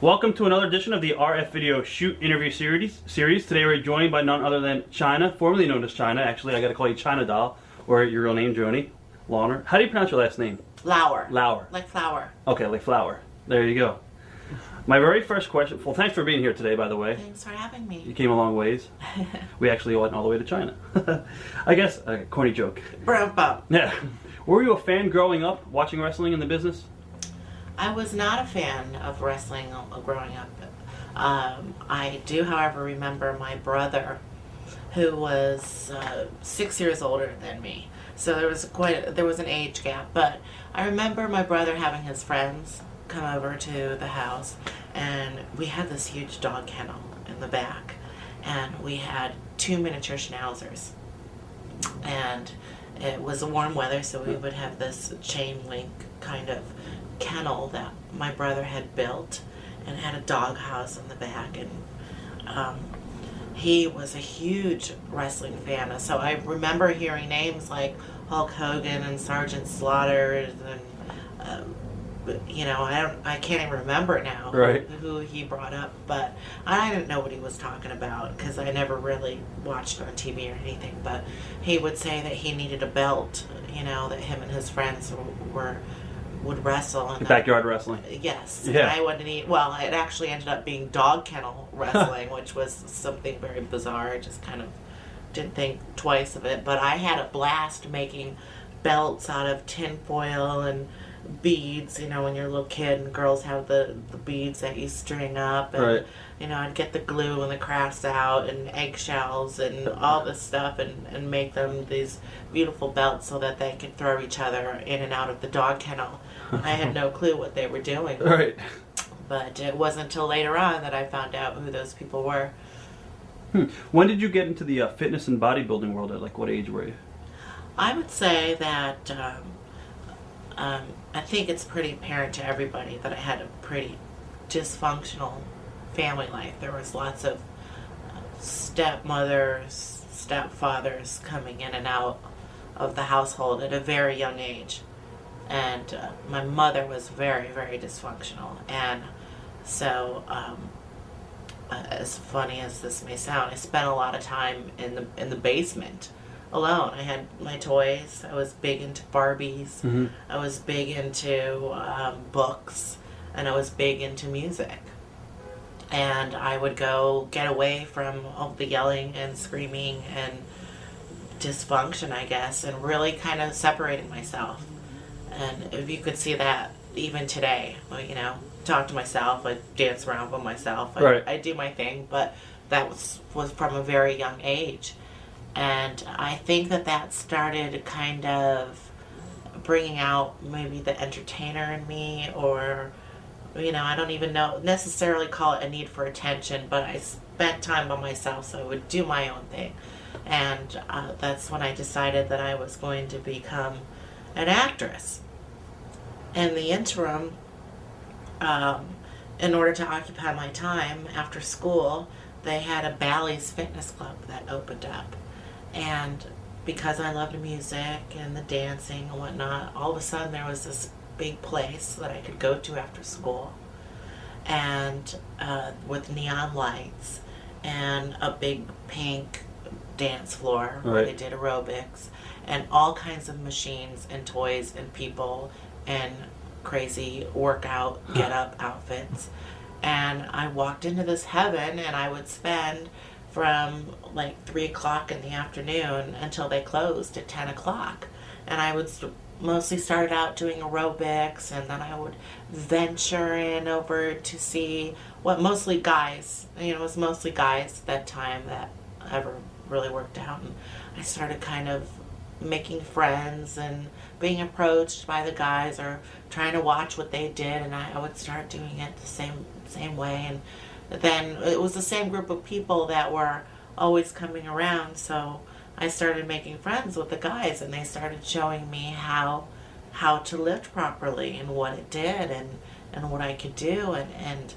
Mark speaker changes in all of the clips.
Speaker 1: Welcome to another edition of the RF Video Shoot interview series. Series today we're joined by none other than Chyna, formerly known as China. Actually, I got to call you China Doll, or your real name, Joni Laurer. How do you pronounce your last name?
Speaker 2: Lauer.
Speaker 1: Lauer.
Speaker 2: Like flower.
Speaker 1: Okay, like flower. There you go. My very first question. Well, thanks for being here today, by the way.
Speaker 2: Thanks for having me.
Speaker 1: You came a long ways. We actually went all the way to China. I guess a corny joke.
Speaker 2: Brum, bum.
Speaker 1: Yeah. Were you a fan growing up, watching wrestling in the business?
Speaker 2: I was not a fan of wrestling uh, growing up. Um, I do, however, remember my brother, who was uh, six years older than me. So there was quite there was an age gap. But I remember my brother having his friends come over to the house, and we had this huge dog kennel in the back, and we had two miniature schnauzers, and it was warm weather, so we would have this chain link kind of kennel that my brother had built and had a dog house in the back and um, he was a huge wrestling fan so i remember hearing names like hulk hogan and sergeant slaughter and um, you know i don't i can't even remember now
Speaker 1: Right.
Speaker 2: who he brought up but i didn't know what he was talking about because i never really watched on tv or anything but he would say that he needed a belt you know that him and his friends were would wrestle and
Speaker 1: Backyard wrestling.
Speaker 2: Yes.
Speaker 1: Yeah.
Speaker 2: I wouldn't eat. Well, it actually ended up being dog kennel wrestling, which was something very bizarre. I just kind of didn't think twice of it. But I had a blast making belts out of tinfoil and beads. You know, when you're a little kid and girls have the, the beads that you string up. And,
Speaker 1: Right.
Speaker 2: You know, I'd get the glue and the crafts out and eggshells and all this stuff and, and make them these beautiful belts so that they could throw each other in and out of the dog kennel. I had no clue what they were doing.
Speaker 1: Right.
Speaker 2: But it wasn't until later on that I found out who those people were.
Speaker 1: Hmm. When did you get into the uh, fitness and bodybuilding world? At like what age were you?
Speaker 2: I would say that um, um, I think it's pretty apparent to everybody that I had a pretty dysfunctional family life. There was lots of stepmothers, stepfathers coming in and out of the household at a very young age. And uh, my mother was very, very dysfunctional. And so, um, as funny as this may sound, I spent a lot of time in the in the basement alone. I had my toys. I was big into Barbies.
Speaker 1: Mm-hmm.
Speaker 2: I was big into um, books, and I was big into music. And I would go get away from all the yelling and screaming and dysfunction, I guess, and really kind of separating myself. And if you could see that even today, you know, talk to myself, I dance around with myself, I,
Speaker 1: Right.
Speaker 2: I do my thing, but that was was from a very young age, and I think that that started kind of bringing out maybe the entertainer in me, or you know, I don't even know necessarily call it a need for attention, but I spent time by myself, so I would do my own thing, and uh, that's when I decided that I was going to become an actress. In the interim, um, in order to occupy my time after school, they had a Bally's Fitness Club that opened up. And because I loved music and the dancing and whatnot, all of a sudden there was this big place that I could go to after school. And uh, with neon lights and a big pink dance floor where
Speaker 1: Right.
Speaker 2: they did aerobics and all kinds of machines and toys and people and crazy workout get up outfits. And I walked into this heaven and I would spend from like 3 o'clock in the afternoon until they closed at 10 o'clock. And I would st- mostly started out doing aerobics and then I would venture in over to see what mostly guys, you know, it was mostly guys at that time that ever really worked out. And I started kind of making friends and being approached by the guys or trying to watch what they did and I, I would start doing it the same same way and then it was the same group of people that were always coming around so I started making friends with the guys and they started showing me how how to lift properly and what it did and and what I could do and and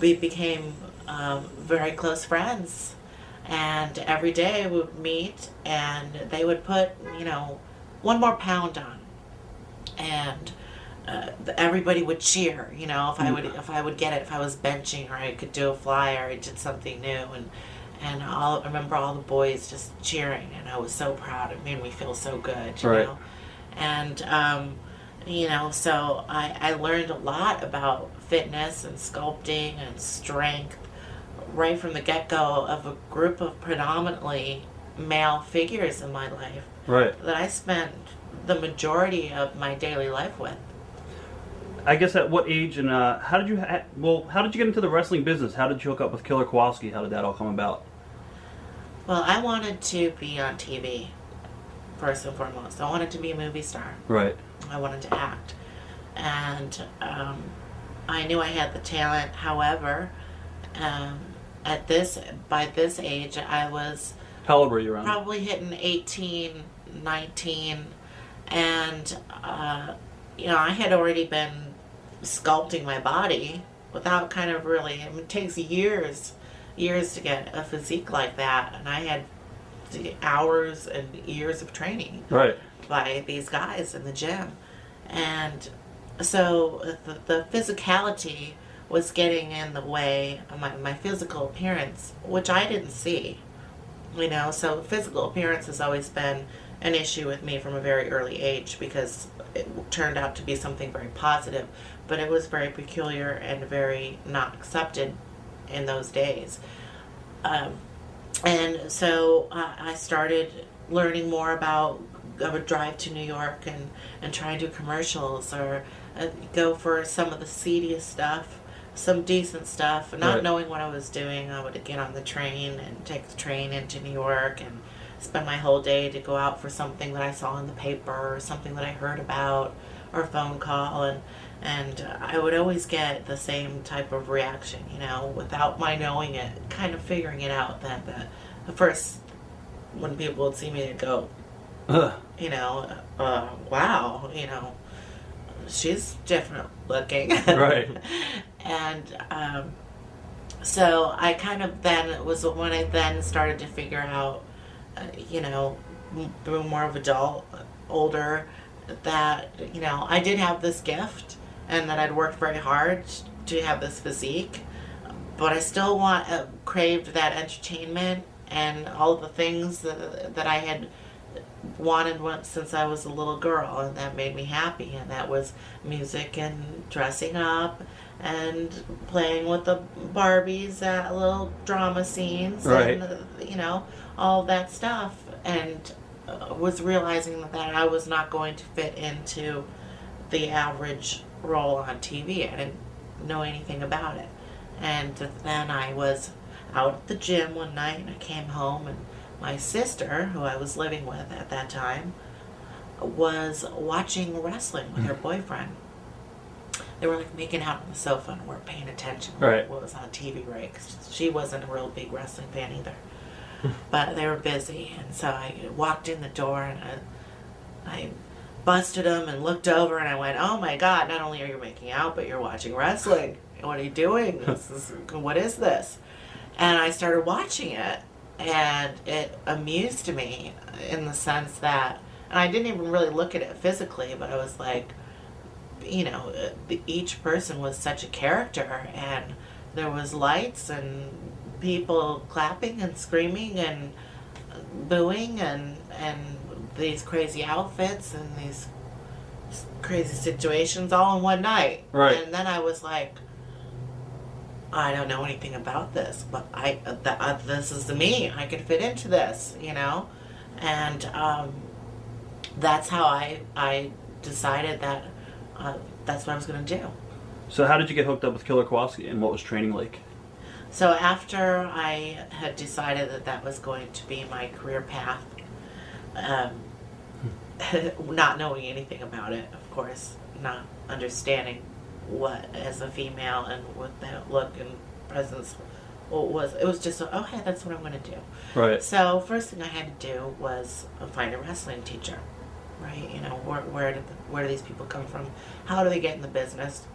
Speaker 2: we became um, very close friends and every day we would meet and they would put you know one more pound on and uh, everybody would cheer. You know, if I would if I would get it, if I was benching or I could do a fly or I did something new, and and all, I remember all the boys just cheering, and I was so proud. It made me feel so good. You
Speaker 1: Right.
Speaker 2: know, and um, you know, so I I learned a lot about fitness and sculpting and strength right from the get go of a group of predominantly male figures in my life
Speaker 1: Right.
Speaker 2: that I spent the majority of my daily life with.
Speaker 1: I guess at what age and uh, how did you ha- well how did you get into the wrestling business? How did you hook up with Killer Kowalski? How did that all come about?
Speaker 2: Well, I wanted to be on TV first and foremost. I wanted to be a movie star.
Speaker 1: Right.
Speaker 2: I wanted to act, and um, I knew I had the talent. However, um, at this by this age, I was
Speaker 1: How old were you around?
Speaker 2: probably hitting 18, 19, and uh, you know I had already been sculpting my body without kind of really. I mean, it takes years, years to get a physique like that, and I had hours and years of training
Speaker 1: Right.
Speaker 2: by these guys in the gym. And so uh, the, the physicality was getting in the way of my, my physical appearance, which I didn't see. You know, so physical appearance has always been an issue with me from a very early age because it turned out to be something very positive, but it was very peculiar and very not accepted in those days. Um, and so I I started learning more about. I would drive to New York and and try and do commercials or uh, go for some of the seediest stuff, some decent stuff. Not
Speaker 1: Right.
Speaker 2: knowing what I was doing, I would get on the train and take the train into New York and spend my whole day to go out for something that I saw in the paper or something that I heard about or a phone call and and I would always get the same type of reaction, you know, without my knowing it, kind of figuring it out that the, the first when people would see me they'd go,
Speaker 1: Ugh.
Speaker 2: you know, uh, wow, you know, she's different looking.
Speaker 1: Right.
Speaker 2: and um, so I kind of then, it was when I then started to figure out, uh, you know, being more of adult, older, that, you know, I did have this gift and that I'd worked very hard to have this physique. But I still want uh, craved that entertainment and all the things that, that I had wanted once since I was a little girl, and that made me happy. And that was music and dressing up and playing with the Barbies at little drama scenes,
Speaker 1: Right.
Speaker 2: and uh, you know all that stuff. And uh, was realizing that I was not going to fit into the average role on TV. I didn't know anything about it. And then I was out at the gym one night and I came home and my sister, who I was living with at that time, was watching wrestling with her hmm. boyfriend. They were like making out on the sofa and weren't paying attention to
Speaker 1: Right.
Speaker 2: what was on TV, right? 'Cause she wasn't a real big wrestling fan either. Hmm. but they were busy, and so I walked in the door and I, I busted them and looked over and I went, "Oh my God! Not only are you making out, but you're watching wrestling. What are you doing? This is what is this?" And I started watching it, and it amused me in the sense that, and I didn't even really look at it physically, but I was like, you know, each person was such a character, and there was lights and people clapping and screaming and booing and and these crazy outfits and these crazy situations all in one night.
Speaker 1: Right.
Speaker 2: And then I was like, I don't know anything about this, but I th- uh, this is me. I can fit into this, you know, and um, that's how I I decided that uh, that's what I was going to do.
Speaker 1: So how did you get hooked up with Killer Kowalski, and what was training like?
Speaker 2: So after I had decided that that was going to be my career path, um, not knowing anything about it, of course, not understanding what as a female and what that look and presence was, it was just okay. That's what I'm going to do.
Speaker 1: Right.
Speaker 2: So first thing I had to do was find a wrestling teacher, right? You know, where where did the, where do these people come from? How do they get in the business?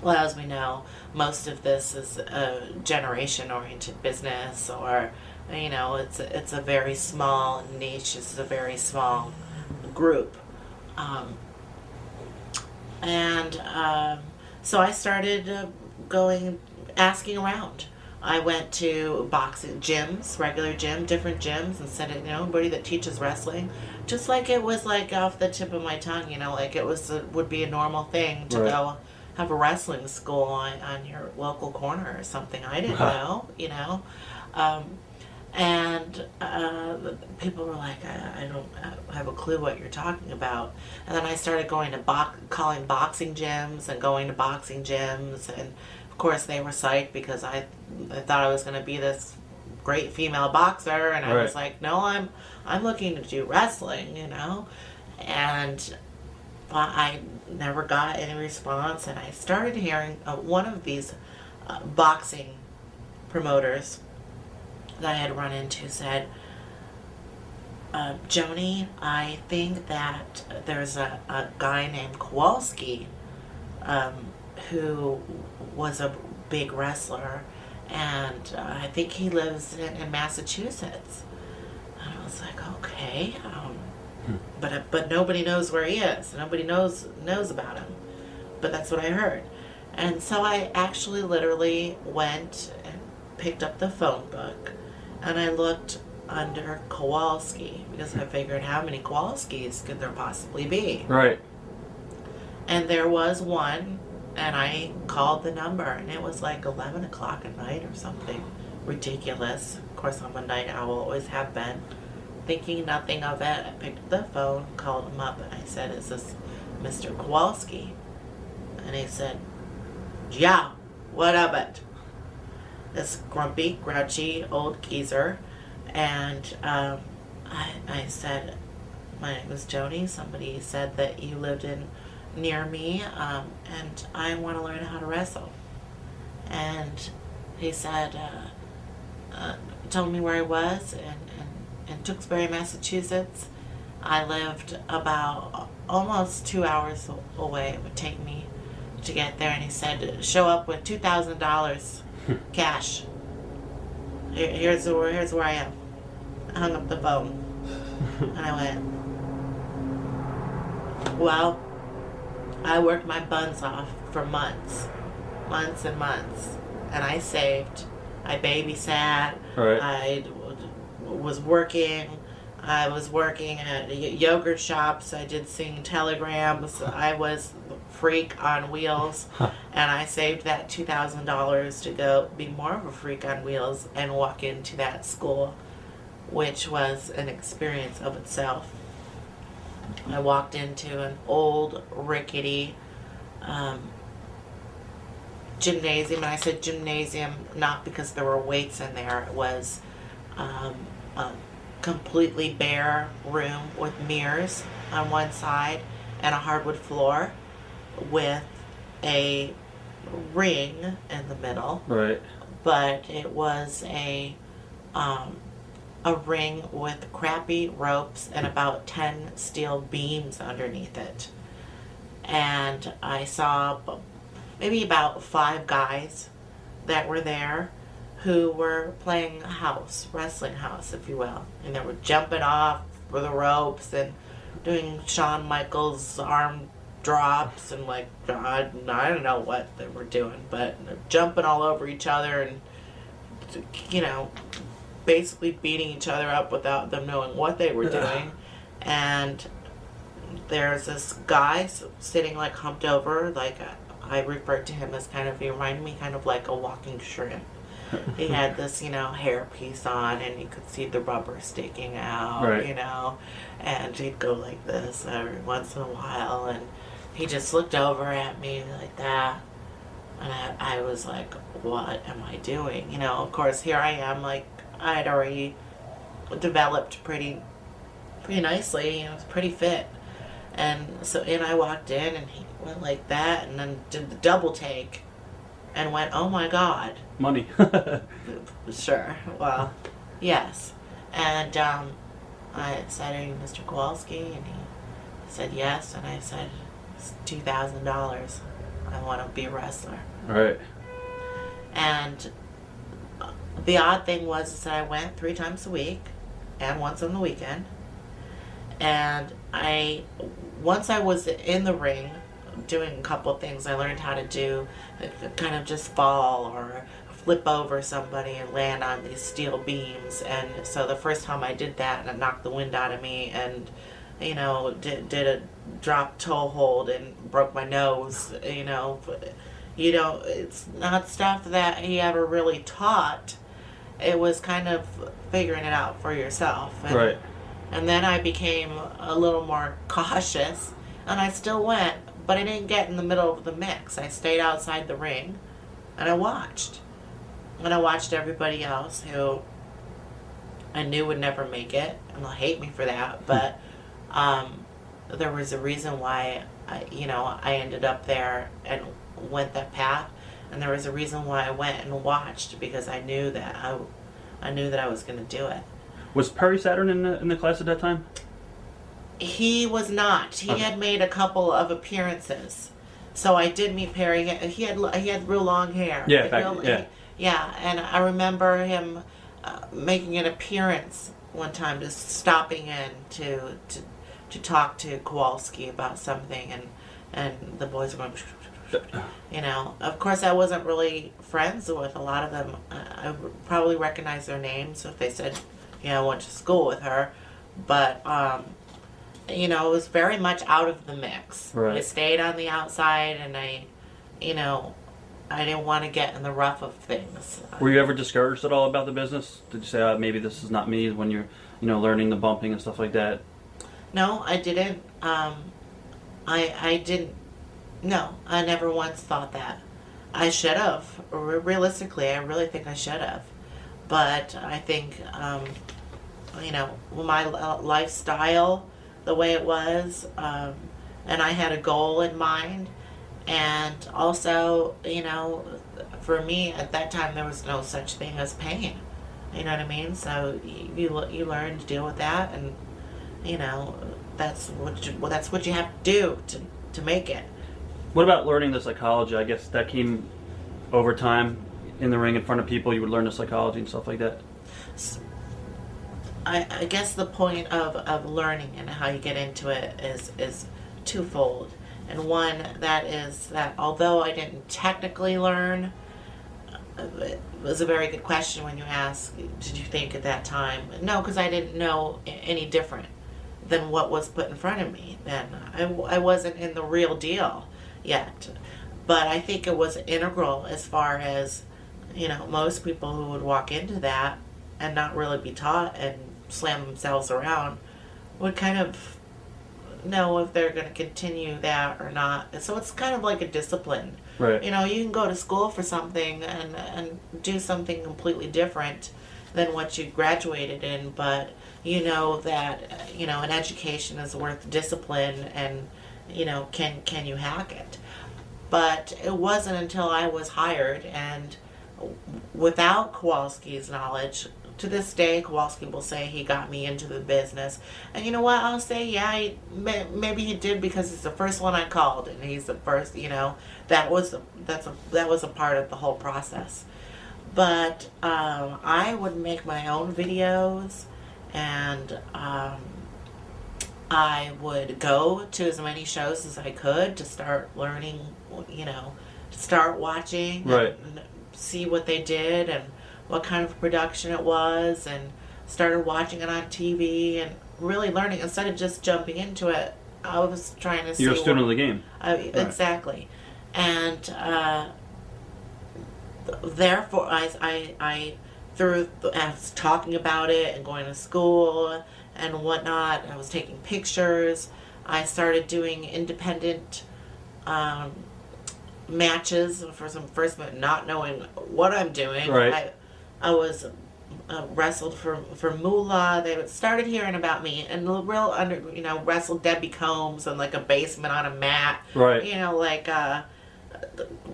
Speaker 2: Well, as we know, most of this is a generation-oriented business, or you know, it's a, it's a very small niche. It's a very small group. Um, and um, so I started uh, going, asking around. I went to boxing gyms, regular gym, different gyms, and said, you know, anybody that teaches wrestling, just like it was like off the tip of my tongue, you know, like it was a, would be a normal thing to
Speaker 1: Right.
Speaker 2: go have a wrestling school on, on your local corner or something. I didn't know, you know. Um, and uh, people were like, I, I don't have a clue what you're talking about. And then I started going to box, calling boxing gyms and going to boxing gyms. And of course, they were psyched because I, I thought I was going to be this great female boxer. And I was like, no, I'm, I'm looking to do wrestling, you know? And but I never got any response. And I started hearing uh, one of these uh, boxing promoters that I had run into said, uh, Joni, I think that there's a, a guy named Kowalski um, who was a big wrestler, and uh, I think he lives in, in Massachusetts. And I was like, okay, um, but uh, but nobody knows where he is. Nobody knows knows about him. But that's what I heard, and so I actually literally went and picked up the phone book, and I looked under Kowalski because I figured how many Kowalskis could there possibly be?
Speaker 1: Right.
Speaker 2: And there was one, and I called the number, and it was like 11 o'clock at night or something ridiculous. Of course, I'm a night owl, always have been. Thinking nothing of it, I picked up the phone, called him up, and I said, Is this Mr. Kowalski? And he said, Yeah, what of it? This grumpy, grouchy old geezer. And um, I, I said, My name is Joni. Somebody said that you lived in near me, um, and I want to learn how to wrestle. And he said, uh, uh, told me where he was in, in, in Tewksbury, Massachusetts. I lived about almost two hours away. It would take me to get there, and he said, show up with two thousand dollars cash. Here, here's where here's where I am. I hung up the phone, and I went, well, I worked my buns off for months, months and months, and I saved. I babysat.
Speaker 1: Right.
Speaker 2: I was working. I was working at yogurt shops. I did sing telegrams. I was freak on wheels, and I saved that two thousand dollars to go be more of a freak on wheels and walk into that school, which was an experience of itself. I walked into an old rickety um, gymnasium, and I said gymnasium not because there were weights in there. It was um, a completely bare room with mirrors on one side and a hardwood floor with a ring in the middle
Speaker 1: Right.
Speaker 2: but it was a um, a ring with crappy ropes and about 10 steel beams underneath it. And I saw maybe about five guys that were there who were playing house, wrestling house, if you will. And they were jumping off for the ropes and doing Shawn Michaels arm drops and like I, I don't know what they were doing, but they're jumping all over each other and you know basically beating each other up without them knowing what they were doing. and there's this guy sitting like humped over, like uh, I referred to him as kind of he reminded me kind of like a walking shrimp. he had this, you know, hair piece on, and you could see the rubber sticking out,
Speaker 1: Right.
Speaker 2: you know, and he'd go like this every once in a while, and he just looked over at me like that, and I, I was like, what am I doing? You know, of course, here I am, like I had already developed pretty, pretty nicely, I was pretty fit, and so and I walked in, and he went like that, and then did the double take, and went, oh my god.
Speaker 1: Money.
Speaker 2: Sure. Well, yes. And um, I said, Are you Mr. Kowalski? And he said, Yes. And I said, It's $2,000. I want to be a wrestler.
Speaker 1: right.
Speaker 2: And the odd thing was is that I went three times a week and once on the weekend. And I, once I was in the ring, doing a couple things. I learned how to do kind of just fall or flip over somebody and land on these steel beams. And so the first time I did that, and it knocked the wind out of me and you know, did, did a drop toe hold and broke my nose, you know. You know, it's not stuff that he ever really taught. It was kind of figuring it out for yourself. And,
Speaker 1: Right.
Speaker 2: And then I became a little more cautious, and I still went, but I didn't get in the middle of the mix. I stayed outside the ring, and I watched. And I watched everybody else who I knew would never make it, and they'll hate me for that, but um, there was a reason why I, you know, I ended up there and went that path, and there was a reason why I went and watched because I knew that I, I knew that I was going to do it.
Speaker 1: Was Perry Saturn in the in the class at that time?
Speaker 2: He was not. He
Speaker 1: Okay.
Speaker 2: had made a couple of appearances, so I did meet Perry. He had he had real long hair.
Speaker 1: Yeah,
Speaker 2: Real-
Speaker 1: yeah.
Speaker 2: yeah. And I remember him uh, making an appearance one time, just stopping in to to to talk to Kowalski about something, and and the boys were going. You know, of course, I wasn't really friends with a lot of them. I, probably recognize their names if they said, you know, I went to school with her, but um, you know, it was very much out of the mix.
Speaker 1: Right.
Speaker 2: I stayed on the outside, and I, you know, I didn't want to get in the rough of things.
Speaker 1: Were you ever discouraged at all about the business? Did you say uh, maybe this is not me when you're you know learning the bumping and stuff like that?
Speaker 2: No, I didn't. Um, I I didn't. No, I never once thought that. I should have. Realistically, I really think I should have. But I think, um, you know, my lifestyle, the way it was, um, and I had a goal in mind, and also, you know, for me at that time there was no such thing as pain. You know what I mean? So you you, you learn to deal with that, and you know that's what you, well, that's what you have to do to to make it.
Speaker 1: What about learning the psychology? I guess that came over time in the ring in front of people. You would learn the psychology and stuff like that.
Speaker 2: I, I guess the point of, of learning and how you get into it is is twofold. And one that is that although I didn't technically learn, uh, it was a very good question when you asked, did you think at that time? No, because I didn't know any different than what was put in front of me then. I wasn't in the real deal yet. But I think it was integral as far as, you know, most people who would walk into that and not really be taught and slam themselves around would kind of know if they're going to continue that or not. So it's kind of like a discipline.
Speaker 1: Right.
Speaker 2: You know, you can go to school for something and and do something completely different than what you graduated in, but you know that uh, you know an education is worth discipline and you know can can you hack it? But it wasn't until I was hired and without Kowalski's knowledge, to this day, Kowalski will say he got me into the business. And you know what? I'll say, yeah, he, maybe he did because he's the first one I called, and he's the first. You know, that was that's a, that was a part of the whole process. But um, I would make my own videos, and um, I would go to as many shows as I could to start learning. You know, start watching,
Speaker 1: Right.
Speaker 2: and see what they did and what kind of production it was, and started watching it on TV and really learning instead of just jumping into it. I was trying to see.
Speaker 1: You're a student
Speaker 2: what-
Speaker 1: of the game.
Speaker 2: I, Exactly, and uh, therefore I, I, I through I was talking about it and going to school and whatnot. I was taking pictures. I started doing independent um, matches for some first, but not knowing what I'm doing.
Speaker 1: Right.
Speaker 2: I, I was uh, wrestled for for Moolah. They started hearing about me and the real under you know wrestled Debbie Combs in like a basement on a mat.
Speaker 1: Right.
Speaker 2: You know like uh,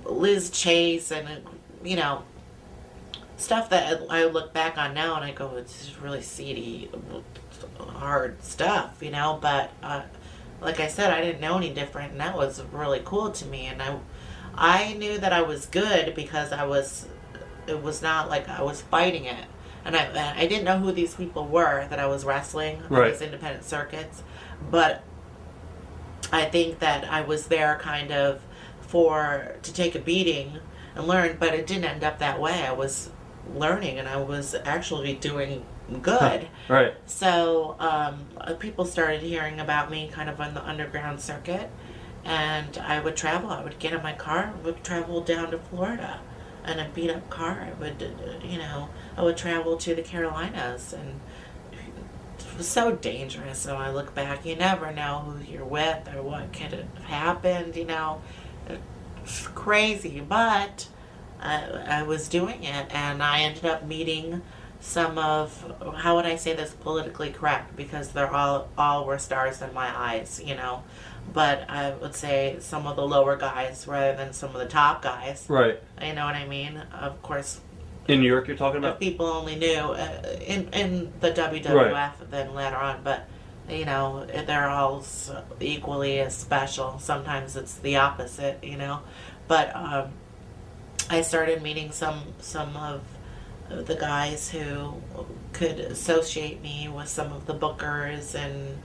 Speaker 2: Liz Chase and you know stuff that I look back on now and I go it's just really seedy, hard stuff. You know, but uh, like I said, I didn't know any different, and that was really cool to me. And I I knew that I was good because I was it was not like I was fighting it. And I, I didn't know who these people were that I was wrestling on
Speaker 1: Right.
Speaker 2: these independent circuits, but I think that I was there kind of for to take a beating and learn, but it didn't end up that way. I was learning and I was actually doing good.
Speaker 1: Right.
Speaker 2: So um, uh, people started hearing about me kind of on the underground circuit, and I would travel. I would get in my car, would travel down to Florida, in a beat up car. I would, you know, I would travel to the Carolinas, and it was so dangerous. So I look back, you never know who you're with or what could have happened. You know, it's crazy, but. I, I was doing it, and I ended up meeting some of how would I say this politically correct because they're all all were stars in my eyes, you know. But I would say some of the lower guys rather than some of the top guys.
Speaker 1: Right.
Speaker 2: You know what I mean? Of course,
Speaker 1: In New York, you're talking about.
Speaker 2: if people only knew uh, in in the WWF
Speaker 1: Right.
Speaker 2: then later on, but you know they're all equally as special. Sometimes it's the opposite, you know. But um, I started meeting some some of the guys who could associate me with some of the bookers and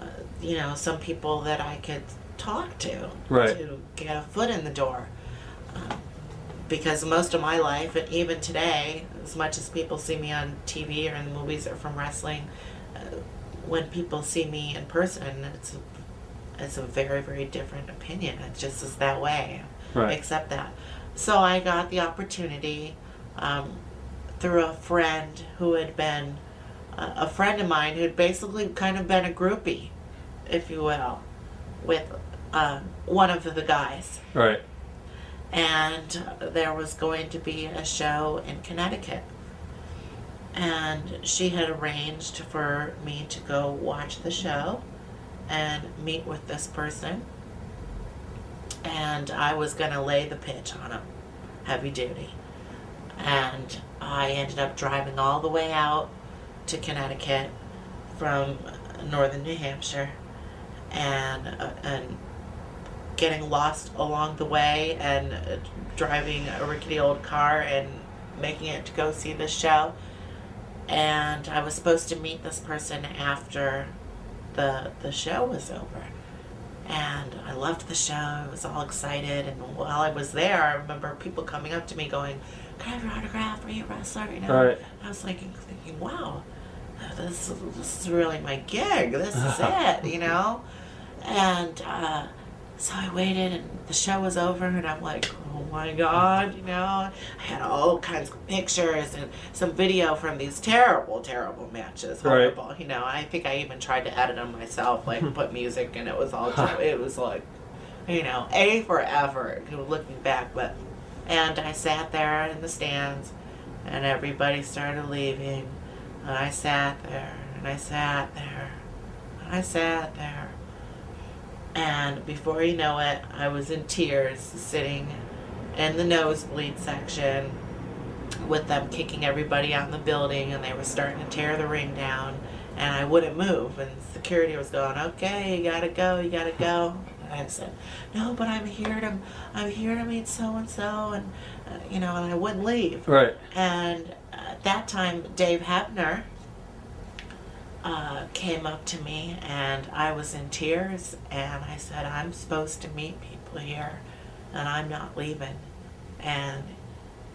Speaker 2: uh, you know some people that I could talk to
Speaker 1: Right.
Speaker 2: to get a foot in the door Um, because most of my life and even today as much as people see me on TV or in the movies or from wrestling uh, when people see me in person it's a, it's a very very different opinion it just is that way
Speaker 1: Right.
Speaker 2: accept that. So I got the opportunity um, through a friend who had been uh, a friend of mine who'd basically kind of been a groupie, if you will, with uh, one of the guys.
Speaker 1: Right.
Speaker 2: And there was going to be a show in Connecticut. And she had arranged for me to go watch the show and meet with this person and I was gonna lay the pitch on him, heavy duty. And I ended up driving all the way out to Connecticut from northern New Hampshire, and uh, and getting lost along the way, and uh, driving a rickety old car and making it to go see this show. And I was supposed to meet this person after the the show was over and I loved the show. I was all excited, and while I was there, I remember people coming up to me going, "Can I have your autograph? Are you a wrestler?" You know.
Speaker 1: Right.
Speaker 2: I was like thinking, "Wow, this this is really my gig. This is it," you know. And uh, so I waited, and the show was over, and I'm like, "Oh my god," you know. I had all kinds of pictures and some video from these terrible, terrible matches.
Speaker 1: Right.
Speaker 2: Horrible, you know. I think I even tried to edit them myself, like put music, and it was all. it was like, you know, a for effort. Looking back, but and I sat there in the stands, and everybody started leaving, and I sat there, and I sat there, and I sat there. And before you know it, I was in tears sitting in the nosebleed section with them kicking everybody out in the building and they were starting to tear the ring down and I wouldn't move and security was going, Okay, you gotta go, you gotta go and I said, No, but I'm here to I'm here to meet so and so and uh, you know, and I wouldn't leave.
Speaker 1: Right.
Speaker 2: And at that time, Dave Hebner uh, came up to me, and I was in tears. And I said, "I'm supposed to meet people here, and I'm not leaving." And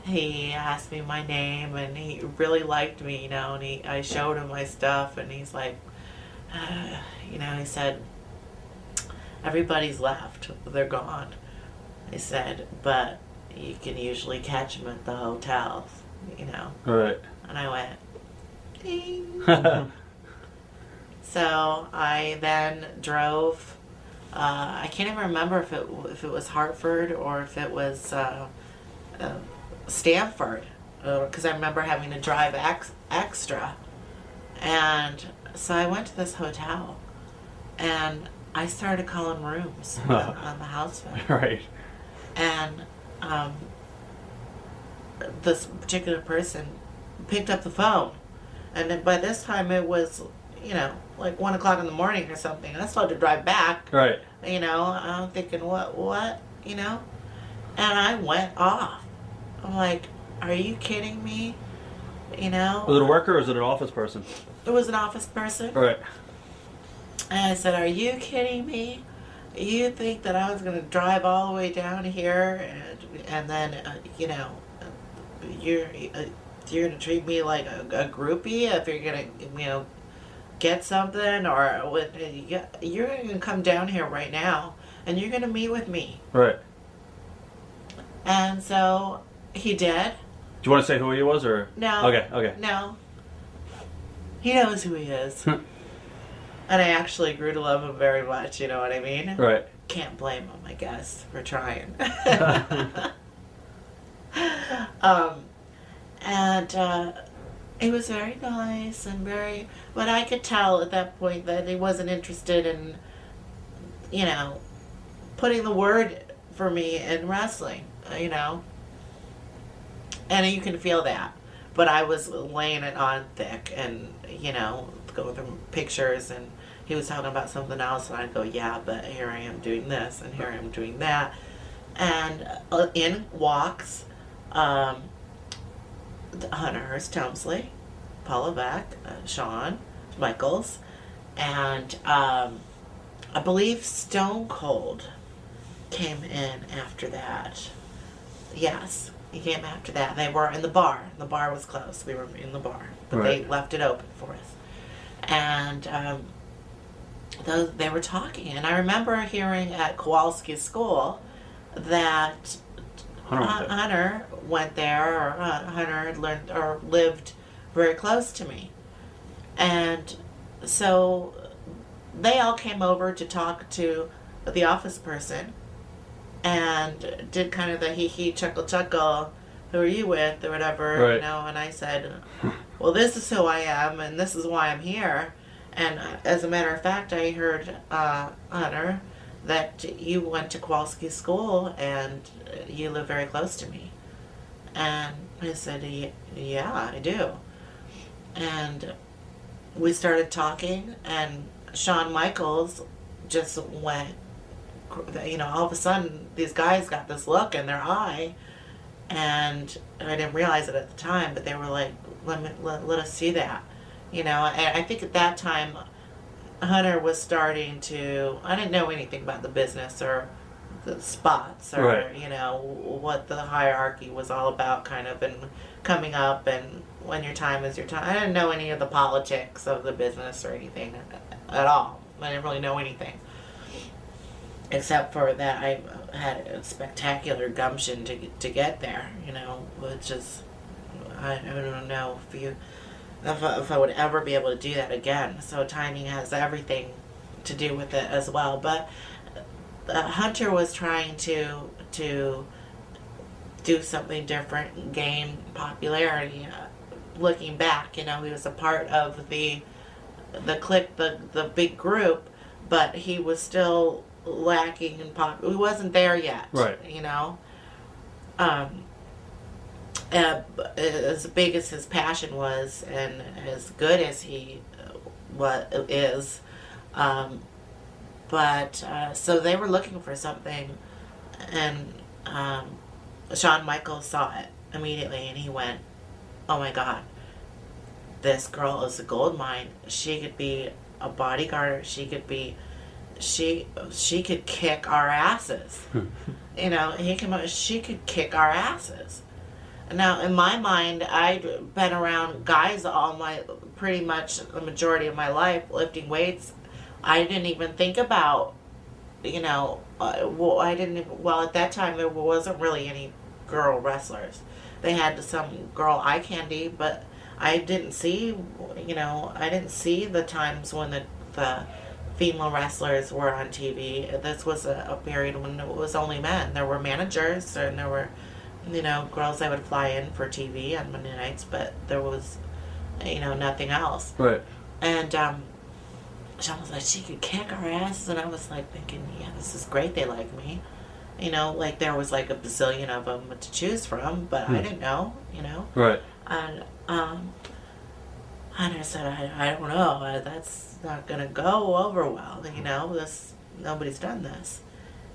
Speaker 2: he asked me my name, and he really liked me, you know. And he, I showed him my stuff, and he's like, uh, you know, he said, "Everybody's left; they're gone." I said, "But you can usually catch them at the hotels, you know."
Speaker 1: Right.
Speaker 2: And I went, ding. so I then drove. Uh, I can't even remember if it if it was Hartford or if it was uh, uh, Stamford, because I remember having to drive ex- extra. And so I went to this hotel, and I started calling rooms on, on the house phone
Speaker 1: right.
Speaker 2: and um, this particular person picked up the phone, and then by this time it was, you know, like one o'clock in the morning or something. And I still had to drive back.
Speaker 1: Right.
Speaker 2: You know, I'm thinking, what, what, you know, and I went off. I'm like, are you kidding me? You know,
Speaker 1: Was it a worker or was it an office person?
Speaker 2: it was an office person.
Speaker 1: Right.
Speaker 2: And I said, Are you kidding me? you think that I was going to drive all the way down here and, and then, uh, you know, you're, uh, you're going to treat me like a, a groupie if you're going to, you know, get something or you're going to come down here right now and you're going to meet with me.
Speaker 1: Right.
Speaker 2: And so he did.
Speaker 1: Do you want to say who he was or?
Speaker 2: No.
Speaker 1: Okay. Okay.
Speaker 2: No. He knows who he is. and I actually grew to love him very much, you know what I mean?
Speaker 1: Right.
Speaker 2: Can't blame him, I guess, for trying. um, and uh, he was very nice and very, but I could tell at that point that he wasn't interested in, you know, putting the word for me in wrestling, you know. And you can feel that. But I was laying it on thick and, you know, going through pictures and he was talking about something else and I'd go, yeah, but here I am doing this and here I am doing that. And uh, in walks um, Hunter Hearst Helmsley, Paul Beck, uh, Shawn Michaels, and um, I believe Stone Cold came in after that. Yes, he came after that. They were in the bar. The bar was closed. We were in the bar, but
Speaker 1: Right.
Speaker 2: they left it open for us. And um, those, they were talking, and I remember hearing at Kowalski School that
Speaker 1: Hunter went there.
Speaker 2: Hunter went there, or Hunter learned or lived very close to me, and so they all came over to talk to the office person, and did kind of the hee hee chuckle chuckle. Who are you with, or whatever, you know? And I said, "Well, this is who I am, and this is why I'm here." And as a matter of fact, I heard uh, Hunter that you went to Kowalski School and you live very close to me. And I said, Yeah, I do. And we started talking, and Shawn Michaels just went, you know, all of a sudden, these guys got this look in their eye. And I didn't realize it at the time, but they were like, let, me, let, let us see that. You know, and I think at that time, Hunter was starting to. I didn't know anything about the business or the spots or
Speaker 1: Right.
Speaker 2: you know what the hierarchy was all about, kind of, and coming up and when your time is your time. I didn't know any of the politics of the business or anything at all. I didn't really know anything except for that I had a spectacular gumption to to get there. You know, which is I, don't know if you if I, if I would ever be able to do that again. So timing has everything to do with it as well. But uh, Hunter was trying to to do something different, gain popularity. Looking back, you know, he was a part of the the clique, the the big group, but he was still lacking in pop. He wasn't there yet,
Speaker 1: Right.
Speaker 2: You know. Um, uh, as big as his passion was, and as good as he uh, what is, um, but uh, so they were looking for something, and um, Shawn Michaels saw it immediately, and he went, "Oh my God, this girl is a gold mine. She could be a bodyguard. She could be, she she could kick our asses. you know, he can. She could kick our asses." Now, in my mind, I'd been around guys all my, pretty much the majority of my life lifting weights. I didn't even think about, you know, uh, well, I didn't. Even, well, at that time there wasn't really any girl wrestlers. They had some girl eye candy, but I didn't see, you know, I didn't see the times when the the female wrestlers were on TV. This was a, a period when it was only men. There were managers and there were you know, girls that would fly in for TV on Monday nights, but there was, you know, nothing else.
Speaker 1: Right.
Speaker 2: And um, Shawn was like, she could kick our asses, and I was like thinking, yeah, this is great. They like me, you know, like there was like a bazillion of them to choose from, but I
Speaker 1: Hmm.
Speaker 2: didn't know, you know.
Speaker 1: Right.
Speaker 2: And um, Hunter said, I, I don't know, that's not gonna go over well, you know. This nobody's done this.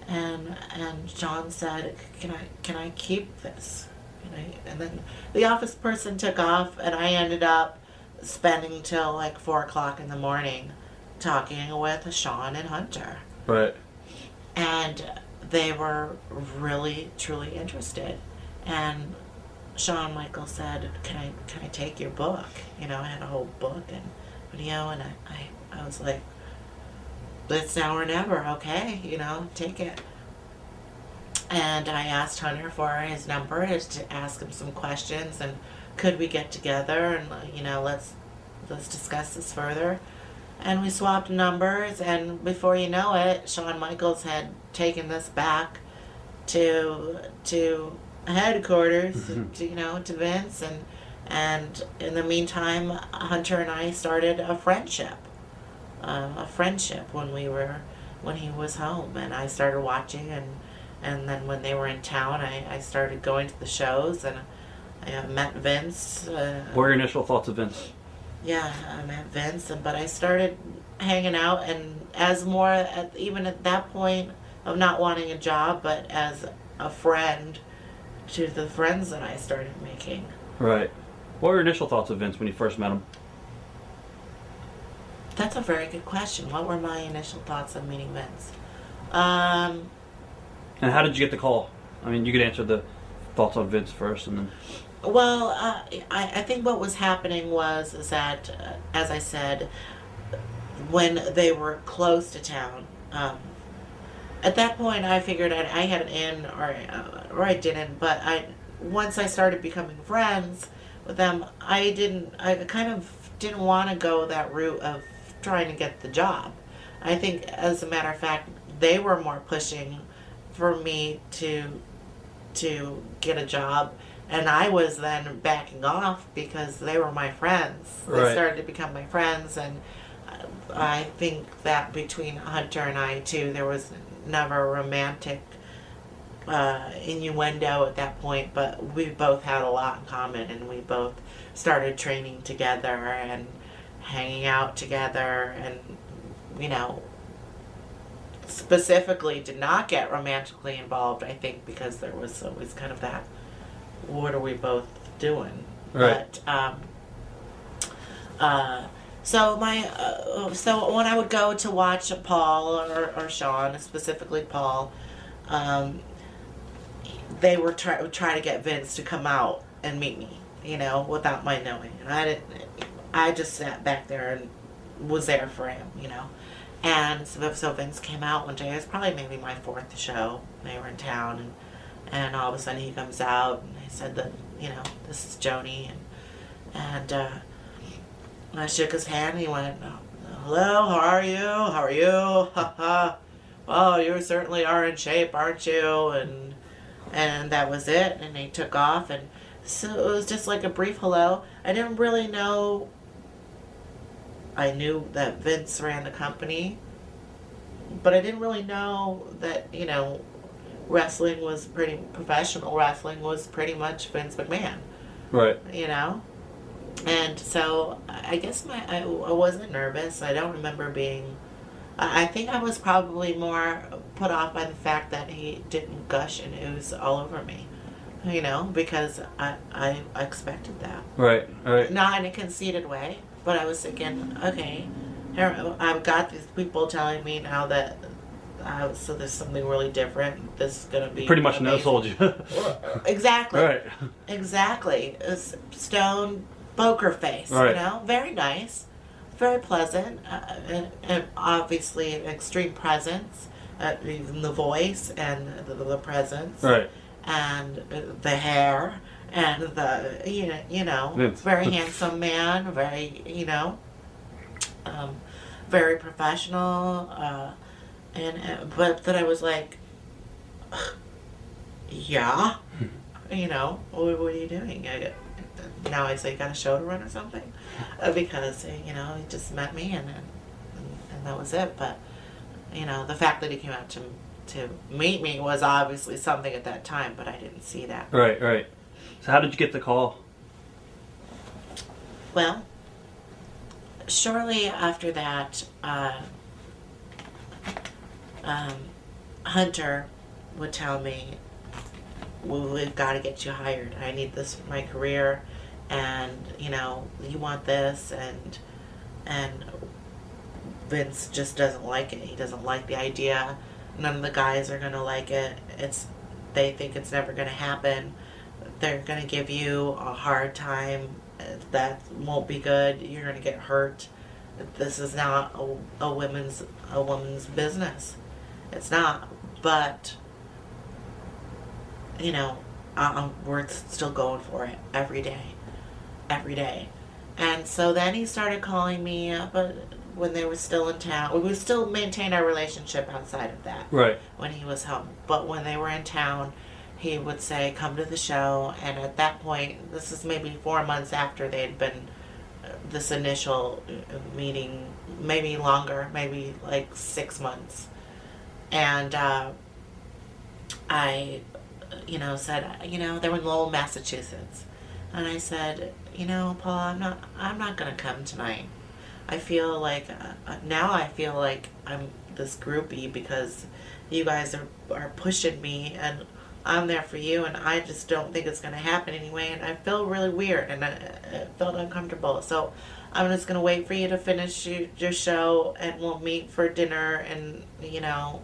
Speaker 2: And and John said, "Can I can I keep this?" Can I? And then the office person took off, and I ended up spending till like four o'clock in the morning talking with Shawn and Hunter.
Speaker 1: Right.
Speaker 2: and they were really truly interested. And Shawn Michael said, "Can I can I take your book?" You know, I had a whole book and video, and I I, I was like, "It's now or never, okay? You know, take it." And I asked Hunter for his number to ask him some questions and could we get together and you know let's let's discuss this further. And we swapped numbers, and before you know it, Shawn Michaels had taken this back to to headquarters,
Speaker 1: Mhm.
Speaker 2: to, you know, to Vince, and and in the meantime, Hunter and I started a friendship, uh, a friendship when we were when he was home, and I started watching, and and then when they were in town, I, I started going to the shows, and I met Vince. Uh,
Speaker 1: What were your initial thoughts of Vince?
Speaker 2: yeah, I met Vince, and but I started hanging out, and as more, at, even at that point of not wanting a job, but as a friend to the friends that I started making.
Speaker 1: Right. What were your initial thoughts of Vince when you first met him?
Speaker 2: That's a very good question. What were my initial thoughts of meeting Vince? Um,
Speaker 1: And how did you get the call? I mean, you could answer the thoughts on Vince first, and then
Speaker 2: Well, uh, I, I think what was happening was is that, uh, as I said, when they were close to town, um, at that point I figured I, I had an in or uh, or I didn't. But I once I started becoming friends with them, I didn't. I kind of didn't want to go that route of trying to get the job. I think, as a matter of fact, they were more pushing for me to to get a job and I was then backing off because they were my friends. They started to become my friends, and uh, I think that between Hunter and I too, there was never a romantic uh, innuendo at that point. But we both had a lot in common, and we both started training together and hanging out together, and you know. Specifically, did not get romantically involved. I think because there was always kind of that what are we both doing?
Speaker 1: Right.
Speaker 2: But um, uh, so my uh, so when I would go to watch Paul or, or Shawn, specifically Paul, um, they were try try to get Vince to come out and meet me, you know, without my knowing. And I didn't. I just sat back there and was there for him, you know. And so, so Vince came out one day. It was probably maybe my fourth show. They were in town, and and all of a sudden he comes out and he said that you know this is Joni, and and uh, I shook his hand. and He went, oh, "Hello, how are you? How are you? Ha ha. Well, you certainly are in shape, aren't you?" And and that was it. And he took off, and so it was just like a brief hello. I didn't really know. I knew that Vince ran the company, but I didn't really know that you know wrestling was pretty professional wrestling was pretty much Vince McMahon,
Speaker 1: right.
Speaker 2: you know. And so I I guess my I, I wasn't nervous. I don't remember being. I I think I was probably more put off by the fact that he didn't gush and ooze all over me, you know, because I I expected that
Speaker 1: Right. Right.
Speaker 2: not in a conceited way, but I was thinking, okay, here I've got these people telling me now that uh, so there's something really different. This is gonna be
Speaker 1: Pretty much no
Speaker 2: amazing.
Speaker 1: sold you.
Speaker 2: Exactly,
Speaker 1: right.
Speaker 2: exactly. It's stone poker face,
Speaker 1: Right.
Speaker 2: you know, very nice, very pleasant, uh, and, and obviously an extreme presence, uh, even the voice and the, the presence.
Speaker 1: Right.
Speaker 2: and the hair and the you know you know very handsome man very you know um, very professional uh, and uh, but then I was like yeah? You know what, what are you doing? I, now I say you got a show to run or something uh, because uh, you know he just met me and, and and that was it but you know the fact that he came out to to meet me was obviously something at that time but I didn't see that
Speaker 1: Right. Right. So how did you get the call?
Speaker 2: Well, shortly after that, uh, um, Hunter would tell me, well, "We've got to get you hired. I need this for my career, and you know, you want this." And and Vince just doesn't like it. He doesn't like the idea none of the guys are gonna like it. It's they think it's never gonna happen. They're gonna give you a hard time. That won't be good. You're gonna get hurt. This is not a, a women's a woman's business. It's not. But you know, um, we're still going for it every day, every day. And so then he started calling me up uh, when they were still in town. We still maintained our relationship outside of that
Speaker 1: Right.
Speaker 2: when he was home. But when they were in town, he would say, "Come to the show." And at that point, this is maybe four months after they had been uh, this initial uh, meeting, maybe longer, maybe like six months. And uh, I, you know, said, you know, they were in Lowell, Massachusetts, and I said, you know, Paul, I'm not, I'm not gonna come tonight. I feel like uh, uh, now I feel like I'm this groupie because you guys are are pushing me and I'm there for you and I just don't think it's gonna happen anyway and I feel really weird and I, I felt uncomfortable so I'm just gonna wait for you to finish your, your show and we'll meet for dinner and you know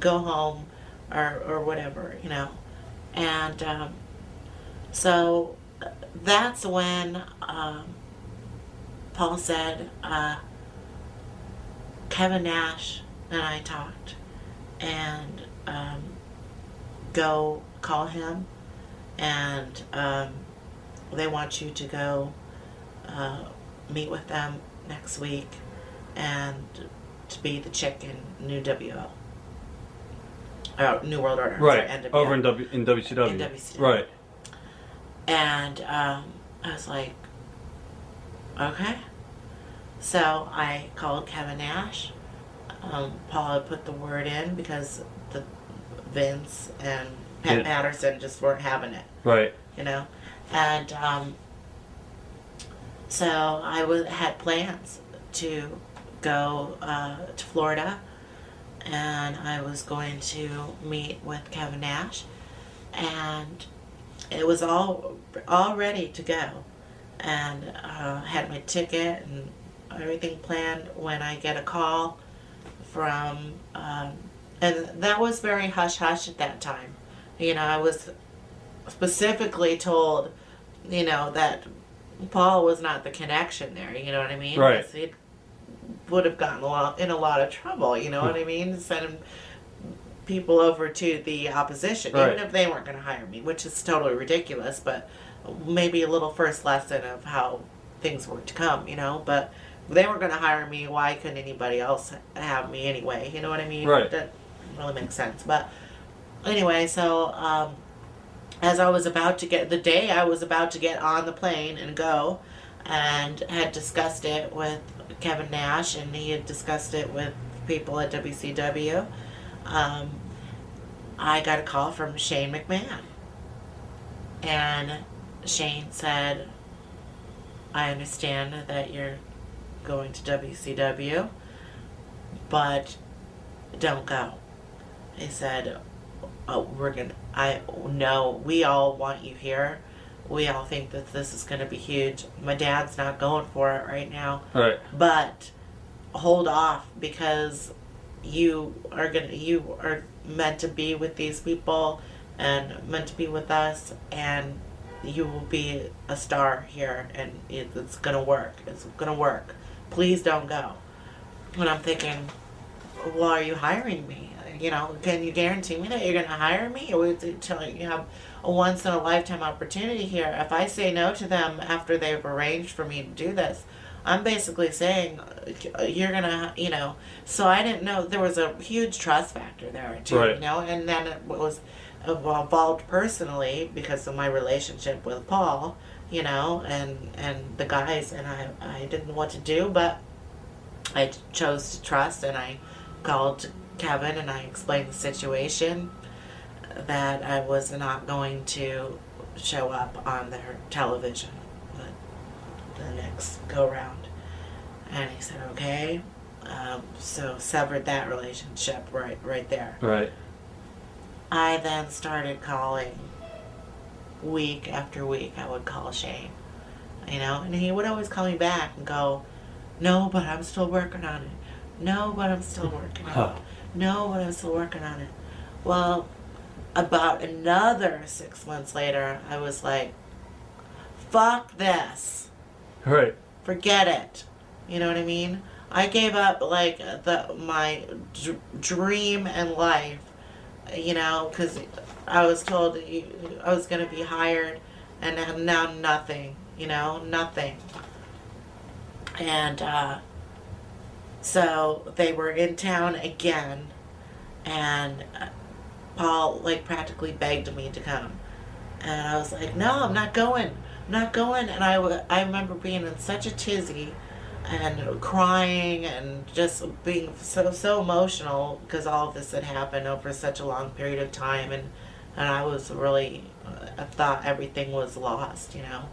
Speaker 2: go home or or whatever you know and um, so that's when um, Paul said, uh, Kevin Nash and I talked, and um, go call him, and um, they want you to go uh, meet with them next week, and to be the chick in New WO. Uh, New World Order.
Speaker 1: Right.
Speaker 2: sorry,
Speaker 1: Over in W in WCW.
Speaker 2: In WCW.
Speaker 1: Right.
Speaker 2: And um, I was like, okay. So I called Kevin Nash. Um, Paul had put the word in because the Vince and Pat
Speaker 1: Yeah.
Speaker 2: Patterson just weren't having it,
Speaker 1: Right.
Speaker 2: you know. And um, so I was had plans to go uh, to Florida, and I was going to meet with Kevin Nash, and it was all all ready to go, and uh, had my ticket and everything planned when I get a call from, um, and that was very hush hush at that time. You know, I was specifically told, you know, that Paul was not the connection there. You know what I mean?
Speaker 1: Right.
Speaker 2: He would have gotten a lot, in a lot of trouble. You know what I mean? Sending people over to the opposition,
Speaker 1: Right.
Speaker 2: even if they weren't going to hire me, which is totally ridiculous. But maybe a little first lesson of how things were to come. You know, but if they weren't going to hire me. Why couldn't anybody else have me anyway? You know what I mean?
Speaker 1: Right.
Speaker 2: That really makes sense. But anyway, so um, as I was about to get the day I was about to get on the plane and go, and had discussed it with Kevin Nash, and he had discussed it with people at WCW. Um, I got a call from Shane McMahon, and Shane said, "I understand that you're going to WCW, but don't go." He said, oh, we're gonna i know we all want you here we all think that this is going to be huge my dad's not going for it right now
Speaker 1: Right.
Speaker 2: but hold off because you are gonna you are meant to be with these people and meant to be with us and you will be a star here and it, it's gonna work it's gonna work. Please don't go. And i'm thinking well are you hiring me? You know can you guarantee me that you're gonna hire me? Or you have a once in a lifetime opportunity here. If i say no to them after they've arranged for me to do this I'm basically saying uh, you're gonna, you know. So I didn't know there was a huge trust factor there too,
Speaker 1: Right.
Speaker 2: you know. And then it was involved personally because of my relationship with Paul, you know, and and the guys, and I I didn't know what to do, but I chose to trust, and I called Kevin and I explained the situation that I was not going to show up on their television the, next go round. And he said, okay. Um, so severed that relationship right right there.
Speaker 1: Right.
Speaker 2: I then started calling week after week. I would call Shane, you know, and he would always call me back and go, "No, but I'm still working on it. No, but I'm still working on
Speaker 1: Huh.
Speaker 2: it. No, but I'm still working on it. Well, about another six months later, I was like, fuck this.
Speaker 1: Right.
Speaker 2: Forget it. You know what I mean? I gave up like the my d- dream and life, you know, because I was told I was going to be hired, and now nothing. You know, nothing. And uh, so they were in town again, and uh, Paul like practically begged me to come, and I was like, no, I'm not going, not going. And I I remember being in such a tizzy, and crying and just being so so emotional because all of this had happened over such a long period of time, and and I was really uh, I thought everything was lost, you know.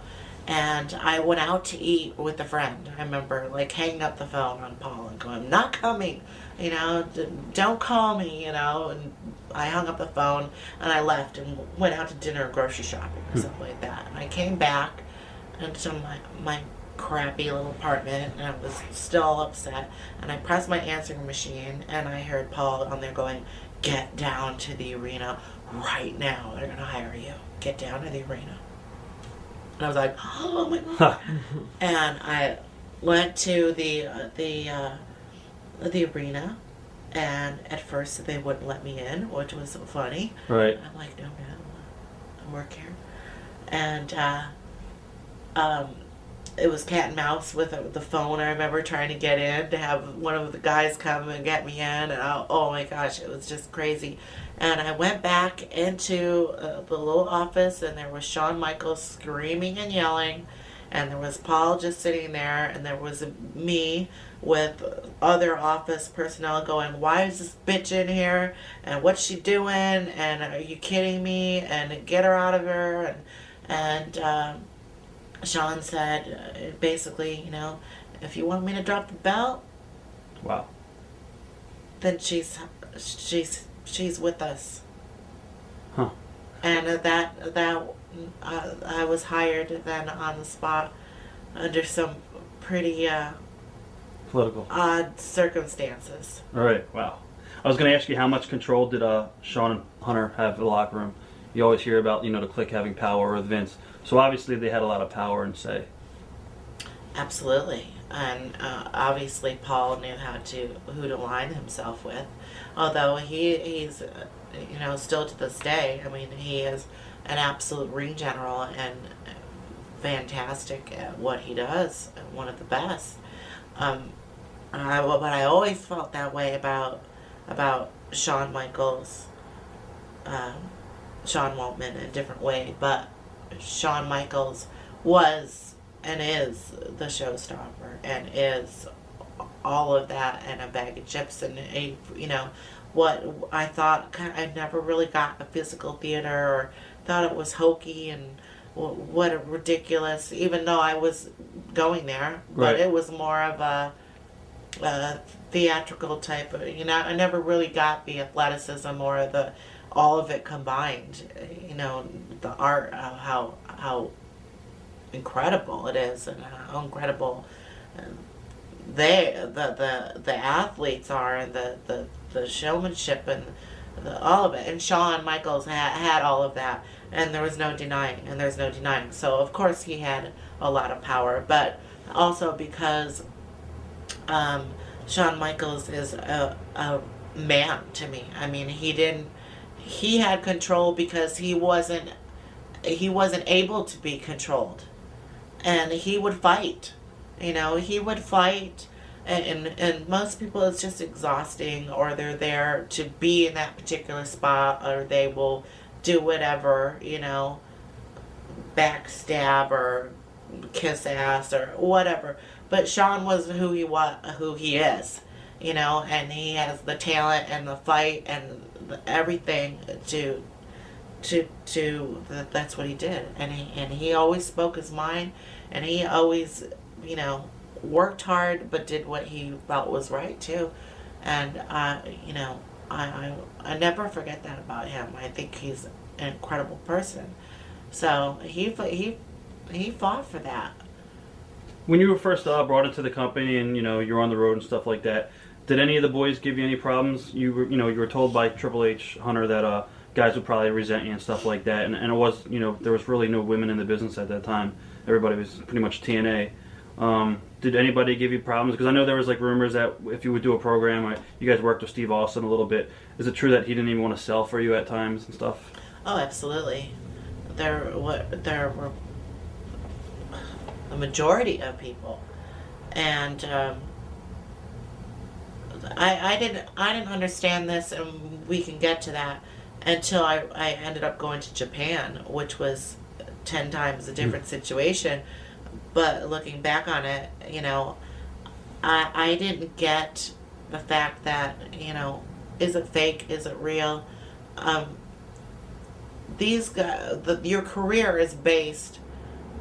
Speaker 2: And I went out to eat with a friend. I remember like hanging up the phone on Paul and going, "I'm not coming," you know, don't call me, you know. And I hung up the phone and I left and went out to dinner, grocery shopping, or something like that. And I came back into my my crappy little apartment, and I was still upset. And I pressed my answering machine, and I heard Paul on there going, "Get down to the arena right now. They're gonna hire you. Get down to the arena." And I was like, "Oh my god!" and I went to the uh, the uh, the arena, and at first they wouldn't let me in, which was funny.
Speaker 1: right.
Speaker 2: I'm like, no, no, I work here, and uh, um, it was cat and mouse with the- phone. I remember trying to get in to have one of the guys come and get me in, and I, oh my gosh, it was just crazy. And I went back into uh, the little office, and there was Shawn Michaels screaming and yelling, and there was Paul just sitting there, and there was me with other office personnel going, "Why is this bitch in here? And what's she doing? And are you kidding me? And get her out of here!" And and um, Shawn said, uh, basically, you know, if you want me to drop the belt,
Speaker 1: Wow.
Speaker 2: then she's she's she's with us.
Speaker 1: Huh.
Speaker 2: And that that uh, I was hired then on the spot under some pretty uh,
Speaker 1: Political.
Speaker 2: odd circumstances.
Speaker 1: All right. Wow. I was going to ask you how much control did uh, Shawn and Hunter have in the locker room? You always hear about you know the Kliq having power with Vince. So obviously they had a lot of power and say.
Speaker 2: Absolutely, and uh, obviously Paul knew how to who to line himself with. Although he he's uh, you know still to this day, I mean he is an absolute ring general and fantastic at what he does, one of the best. Um, I, but I always felt that way about about Shawn Michaels, um, Sean Waltman in a different way, but Shawn Michaels was and is the showstopper and is all of that and a bag of chips and a, you know what I thought I never really got a physical theater or thought it was hokey and what a ridiculous even though I was going there but
Speaker 1: Right.
Speaker 2: it was more of a, a theatrical type of you know I never really got the athleticism or the all of it combined you know the art of how how incredible it is and how incredible um, they the the the athletes are and the the, the showmanship and all of it. And Shawn Michaels had, had all of that. And there was no denying and there's no denying. So of course he had a lot of power. But also because um, Shawn Michaels is a, a man to me. I mean he didn't he had control because he wasn't he wasn't able to be controlled. And he would fight you know? He would fight and, and most people it's just exhausting or they're there to be in that particular spot or they will do whatever you know backstab or kiss ass or whatever. But Shawn was who he was who he is you know and he has the talent and the fight and everything to to to that that's what he did. And he and he always spoke his mind and he always you know worked hard but did what he felt was right too and uh you know I, I I never forget that about him I think he's an incredible person so he he he fought for that
Speaker 1: When you were first uh, brought into the company and you know you're on the road and stuff like that, Did any of the boys give you any problems? You were, you know, you were told by Triple H Hunter that uh, guys would probably resent you and stuff like that, and, and it was, you know, there was really no women in the business at that time. Everybody was pretty much TNA. Um, did anybody give you problems? Because I know there was like rumors that if you would do a program, or you guys worked with Steve Austin a little bit. Is it true that he didn't even want to sell for you at times and stuff?
Speaker 2: Oh, absolutely. There, what there were a majority of people, and um, I, I didn't, I didn't understand this, and we can get to that until I, I ended up going to Japan, which was ten times a different situation. But looking back on it, you know, I, I didn't get the fact that you know, is it fake? Is it real? Um, these guys, the, your career is based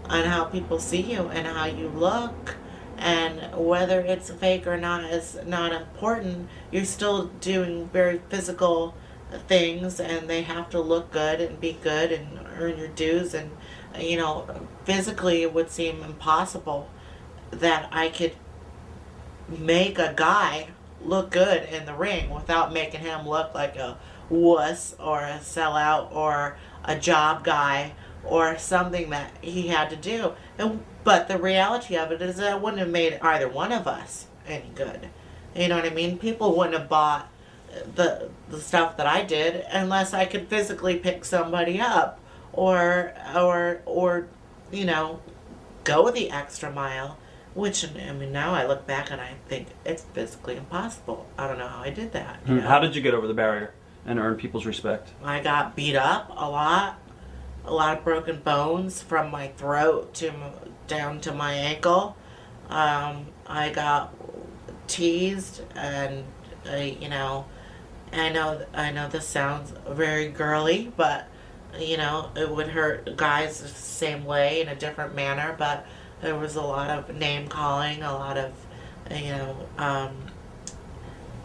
Speaker 2: on how people see you and how you look and whether it's fake or not is not important you're still doing very physical things and they have to look good and be good and earn your dues and you know physically it would seem impossible that i could make a guy look good in the ring without making him look like a wuss or a sellout or a job guy or something that he had to do. And, but the reality of it is that it wouldn't have made either one of us any good. You know what I mean? People wouldn't have bought the the stuff that I did unless I could physically pick somebody up or or or you know go the extra mile. Which I mean, now I look back and I think it's physically impossible. I don't know how I did that.
Speaker 1: Hmm. How did you get over the barrier and earn people's respect?
Speaker 2: I got beat up a lot, a lot of broken bones from my throat to down to my ankle. Um, I got teased, and uh, you know, I know I know this sounds very girly, but you know, it would hurt guys the same way in a different manner. But there was a lot of name calling, a lot of you know. Um,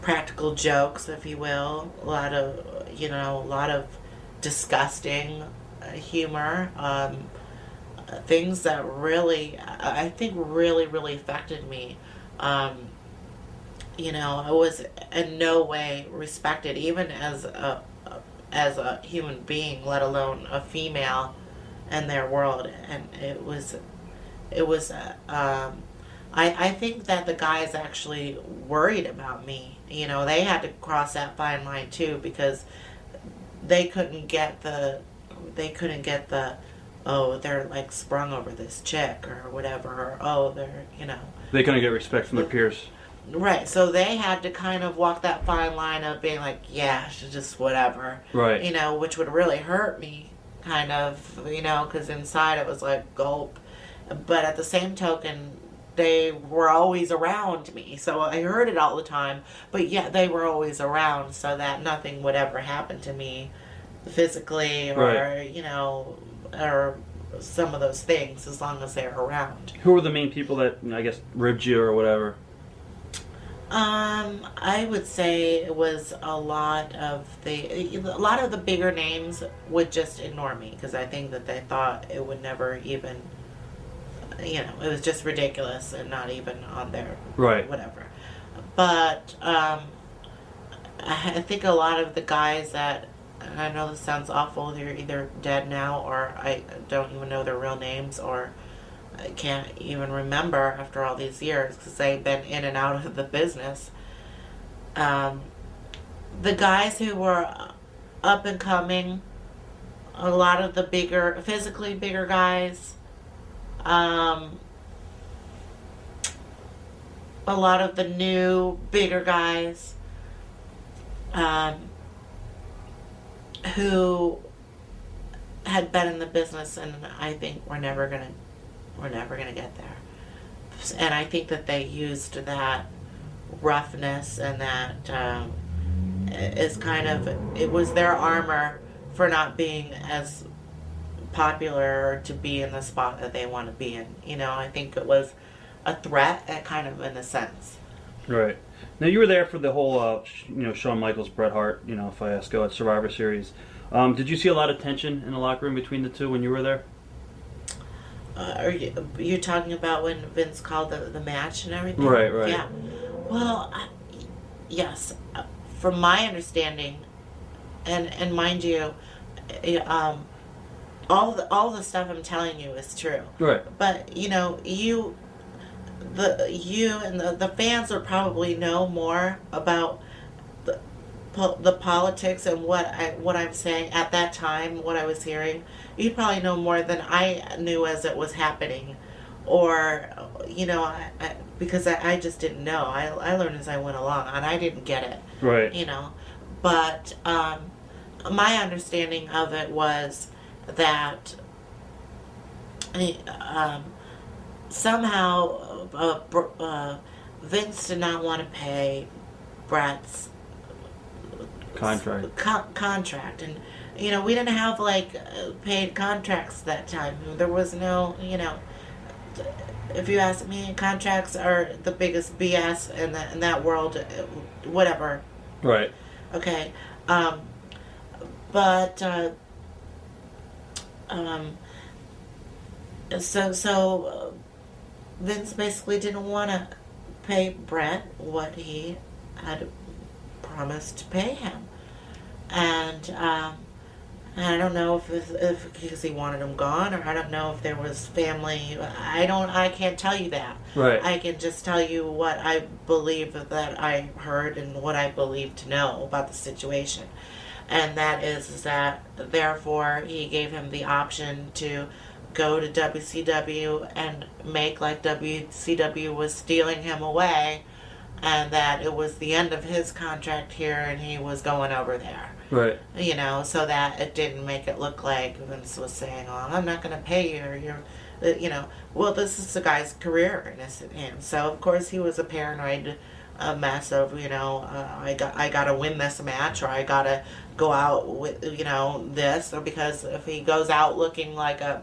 Speaker 2: practical jokes, if you will, a lot of you know, a lot of disgusting uh, humor, um, things that really, I I think, really, really affected me. Um, you know, I was in no way respected, even as a as a human being, let alone a female in their world, and it was it was uh, um, I, I think that the guys actually worried about me. You know, they had to cross that fine line too because they couldn't get the they couldn't get the oh they're like sprung over this chick or whatever or oh they're you know
Speaker 1: They couldn't get respect from their peers.
Speaker 2: Right so they had to kind of walk that fine line of being like yeah she's just whatever
Speaker 1: Right.
Speaker 2: you know, which would really hurt me, kind of, you know, because inside it was like gulp. But at the same token, they were always around me, so I heard it all the time. But yet they were always around, so that nothing would ever happen to me physically or
Speaker 1: Right.
Speaker 2: you know, or some of those things as long as they're around.
Speaker 1: Who were the main people that I guess ribbed you or whatever?
Speaker 2: Um, I would say it was a lot of the a lot of the bigger names would just ignore me because I think that they thought it would never even, you know, it was just ridiculous and not even on their
Speaker 1: Right.
Speaker 2: whatever. But um, I I think a lot of the guys that and I know this sounds awful. They're either dead now or I don't even know their real names or I can't even remember after all these years because they've been in and out of the business. Um, the guys who were up and coming, a lot of the bigger, physically bigger guys, um, a lot of the new, bigger guys, um, who had been in the business and I think we're never gonna we're never gonna get there. And I think that they used that roughness and that um, is kind of it was their armor for not being as popular to be in the spot that they want to be in. You know, I think it was a threat, uh, kind of in a sense.
Speaker 1: Right. Now you were there for the whole, uh, you know, Shawn Michaels, Bret Hart, you know, Fiasco at Survivor Series. Um, did you see a lot of tension in the locker room between the two when you were there?
Speaker 2: Uh, are you you talking about when Vince called the the match and everything?
Speaker 1: Right, right.
Speaker 2: Yeah. Well, I, yes, uh, from my understanding, and and mind you, uh, um, all the all the stuff I'm telling you is true.
Speaker 1: Right.
Speaker 2: But you know, you, the you and the, the fans will probably know more about the po- the politics and what I what I'm saying at that time, what I was hearing. You probably know more than I knew as it was happening, or you know, I, I, because I, I just didn't know. I I learned as I went along, and I didn't get it
Speaker 1: Right.
Speaker 2: you know. But um, my understanding of it was that um, somehow uh, uh, Vince did not want to pay Bret's
Speaker 1: Contract.
Speaker 2: co- contract, and you know we didn't have like uh, paid contracts that time. There was no, you know. If you ask me, contracts are the biggest BS in that in that world. uh, Whatever,
Speaker 1: Right.
Speaker 2: Okay. Um, but uh, um, so so uh, Vince basically didn't want to pay Bret what he had promised to pay him, and um, I don't know if if because he wanted him gone, or I don't know if there was family. I don't. I can't tell you that.
Speaker 1: Right.
Speaker 2: I can just tell you what I believe that I heard and what I believe to know about the situation. And that is, is that therefore he gave him the option to go to WCW and make like WCW was stealing him away and that it was the end of his contract here and he was going over there
Speaker 1: right.
Speaker 2: you know, so that it didn't make it look like Vince was saying, "Oh, I'm not going to pay you," or you're, uh, you know, well, this is the guy's career in his hands. So of course he was a paranoid uh, mess of, you know, uh, I got I got to win this match, or I got to go out with, you know, this, or because if he goes out looking like a,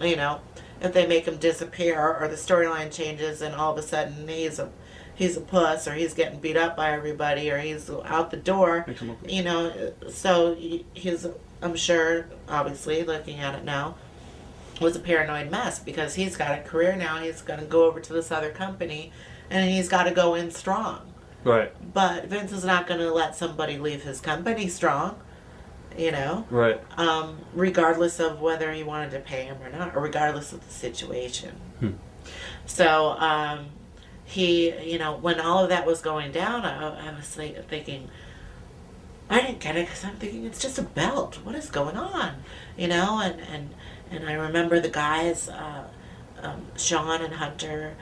Speaker 2: you know, if they make him disappear or the storyline changes and all of a sudden he's a he's a puss or he's getting beat up by everybody or he's out the door
Speaker 1: Makes him look-
Speaker 2: you know so he's i'm sure obviously looking at it now was a paranoid mess because he's got a career now he's going to go over to this other company and he's got to go in strong
Speaker 1: Right.
Speaker 2: but vince is not going to let somebody leave his company strong you know
Speaker 1: Right.
Speaker 2: um, regardless of whether he wanted to pay him or not, or regardless of the situation.
Speaker 1: Hmm.
Speaker 2: So um, he, you know, when all of that was going down, I, I was like, thinking, I didn't get it because I'm thinking it's just a belt. What is going on? You know, and and and I remember the guys, uh, um, Shawn and Hunter.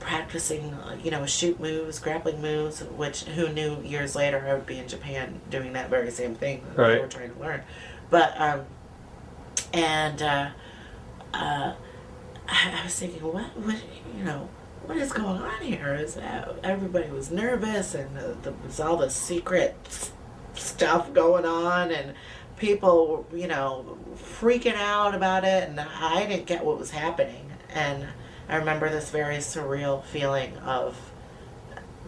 Speaker 2: Practicing, you know, shoot moves, grappling moves, which who knew years later I would be in Japan doing that very same thing that they
Speaker 1: Right.
Speaker 2: were trying to learn. But um, and uh, uh, I, I was thinking, what, what, you know, what is going on here? Is that everybody was nervous and uh, the, was all the secret stuff going on and people, you know, freaking out about it, and I didn't get what was happening. And I remember this very surreal feeling of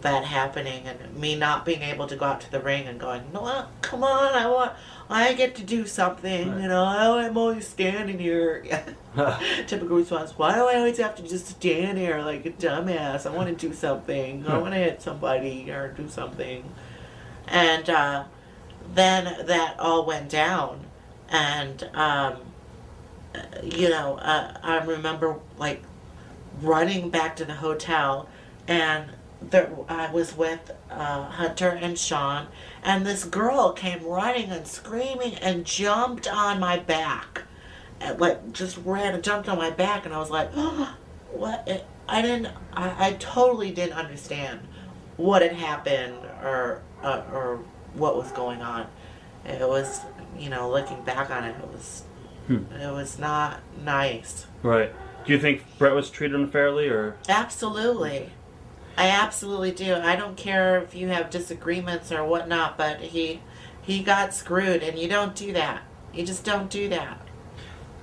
Speaker 2: that happening and me not being able to go out to the ring and going, no, come on, I want, I get to do something,
Speaker 1: Right.
Speaker 2: you know, I'm always standing here. Typical response, why do I always have to just stand here like a dumbass? I want to do something. I want to hit somebody or do something. And uh, then that all went down. And, um, uh, you know, uh, I remember like running back to the hotel and there, I was with uh, Hunter and Shawn, and this girl came running and screaming and jumped on my back, and like just ran and jumped on my back, and I was like, "What?" It, I didn't. I, I totally didn't understand what had happened or uh, or what was going on. It was, you know, looking back on it, it was
Speaker 1: Hmm.
Speaker 2: it was not nice.
Speaker 1: Right. Do you think Bret was treated unfairly, or
Speaker 2: Absolutely. I absolutely do. I don't care if you have disagreements or whatnot, but he he got screwed and you don't do that. You just don't do that.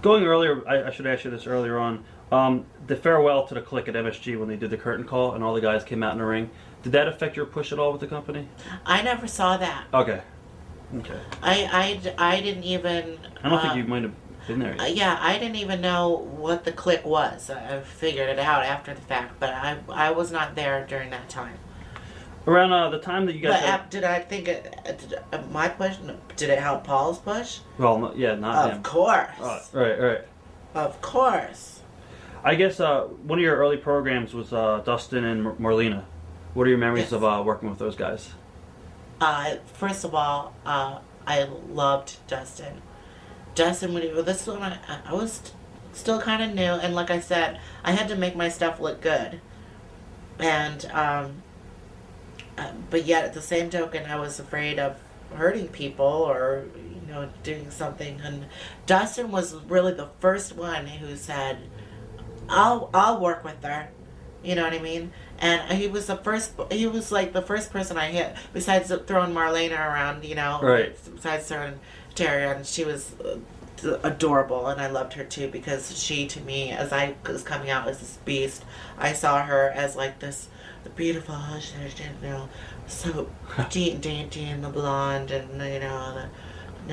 Speaker 1: going earlier? I, I should ask you this earlier on. Um, the farewell to the Kliq at MSG when they did the curtain call and all the guys came out in the ring. Did that affect your push at all with the company?
Speaker 2: I never saw that.
Speaker 1: Okay. Okay.
Speaker 2: I, I, I didn't even.
Speaker 1: I don't
Speaker 2: uh,
Speaker 1: think you might have been there.
Speaker 2: uh, yeah, I didn't even know what the Kliq was. I figured it out after the fact, but I I was not there during that time.
Speaker 1: Around uh, the time that you guys
Speaker 2: But
Speaker 1: had,
Speaker 2: did I think it, uh, did, uh, my push? no, Did it help Paul's push?
Speaker 1: well, no, yeah, not
Speaker 2: Of
Speaker 1: him.
Speaker 2: course,
Speaker 1: right, right.
Speaker 2: of course.
Speaker 1: I guess uh, one of your early programs was uh, Dustin and Mar- Marlena. What are your memories
Speaker 2: Yes.
Speaker 1: of uh, working with those guys?
Speaker 2: Uh, first of all, uh, I loved Dustin. Dustin, when he, well, this one, I, I was st- still kind of new, and like I said, I had to make my stuff look good. And, um, uh, but yet at the same token, I was afraid of hurting people or, you know, doing something. And Dustin was really the first one who said, I'll, I'll work with her. You know what I mean? And he was the first. He was like the first person I hit, besides throwing Marlena around. You know,
Speaker 1: Right.
Speaker 2: Besides throwing Terry, and she was uh, adorable, and I loved her too because she, to me, as I was coming out as this beast, I saw her as like this, the beautiful, you know, so dainty, and the blonde, and you know the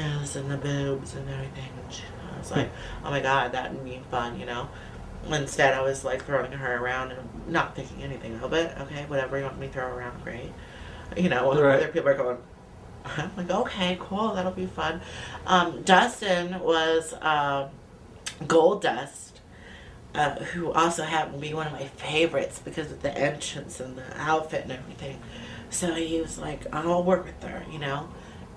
Speaker 2: nose and the boobs and everything. And she, I was like, oh my god, that would be fun, you know. Instead, I was like throwing her around and not thinking anything of it. Okay, whatever you want me to throw around, great. You know,
Speaker 1: Right.
Speaker 2: other people are going, I'm like, okay, cool, that'll be fun. Um, Dustin was uh, Goldust, uh, who also happened to be one of my favorites because of the entrance and the outfit and everything. So he was like, I'll work with her, you know.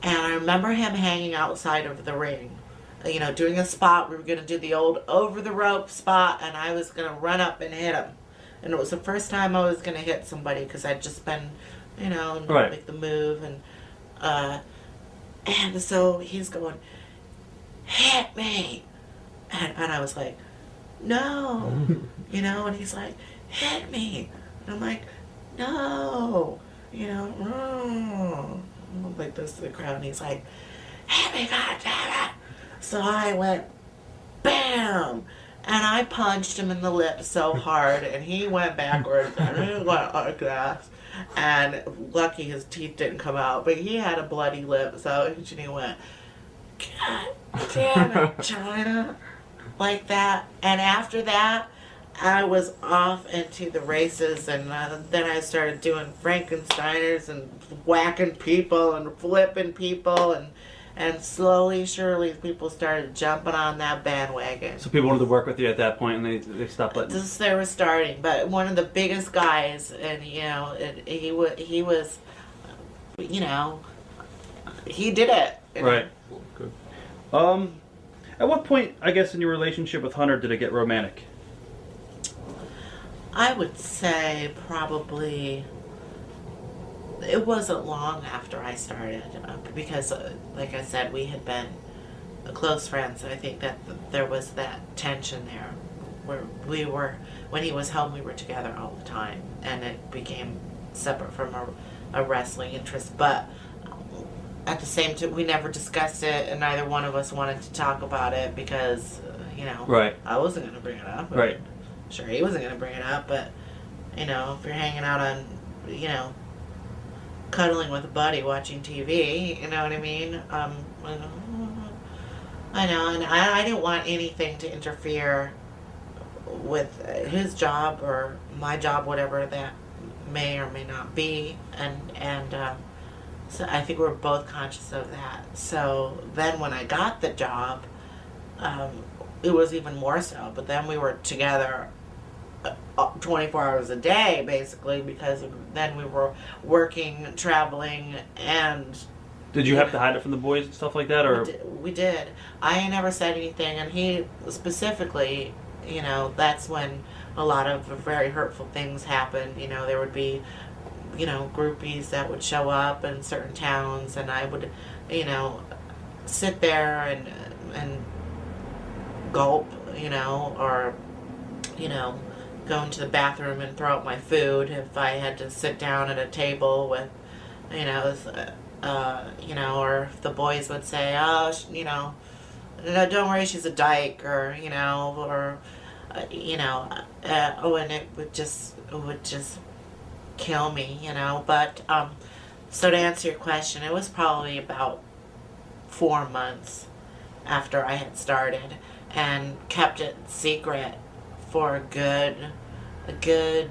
Speaker 2: And I remember him hanging outside of the ring you know, doing a spot. We were going to do the old over the rope spot, and I was going to run up and hit him. And it was the first time I was going to hit somebody because I'd just been, you know,
Speaker 1: Right.
Speaker 2: make the move. And, uh, and so he's going, hit me. And, and I was like, no, you know, and he's like, hit me. And I'm like, no, you know, no. I'm like this to the crowd, and he's like, hit me, God damn it. So I went, bam, and I punched him in the lip so hard, and he went backwards, and he went like that. And lucky his teeth didn't come out, but he had a bloody lip, so he went, God damn it, Chyna, like that. And after that, I was off into the races, and uh, then I started doing Frankensteiners and whacking people and flipping people, and and slowly, surely, people started jumping on that bandwagon.
Speaker 1: So people wanted to work with you at that point, and they they stopped letting.
Speaker 2: This they were starting, but one of the biggest guys, and you know, it, he was he was, you know, he did it.
Speaker 1: Right. Good. Um, at what point, I guess, in your relationship with Hunter did it get romantic?
Speaker 2: I would say probably it wasn't long after I started uh, because, uh, like I said, we had been close friends. I think that th- there was that tension there where we were, when he was home, we were together all the time, and it became separate from a, a wrestling interest. But at the same time, we never discussed it, and neither one of us wanted to talk about it because, uh, you know,
Speaker 1: Right.
Speaker 2: I wasn't going to bring it up.
Speaker 1: Right.
Speaker 2: Sure, he wasn't gonna bring it up, but you know, if you're hanging out on, you know, cuddling with a buddy watching TV, you know what I mean? Um, I know, and I, I didn't want anything to interfere with uh, his job or my job, whatever that may or may not be, and and um, so I think we're both conscious of that. So then when I got the job, um, it was even more so. But then we were together uh, 24 hours a day, basically, because then we were working, traveling, and
Speaker 1: Did you have to hide it from the boys and stuff like that, or
Speaker 2: we did, we did. I never said anything, and he specifically, you know, that's when a lot of very hurtful things happened. You know, there would be, you know, groupies that would show up in certain towns, and I would, you know, sit there and and gulp, you know, or you know, go into the bathroom and throw out my food if I had to sit down at a table with, you know, uh, uh, you know, or if the boys would say, oh, you know, no, don't worry, she's a dyke, or you know, or uh, you know, uh, oh, and it would just it would just kill me, you know. But um, so to answer your question, it was probably about four months after I had started and kept it secret for a good a good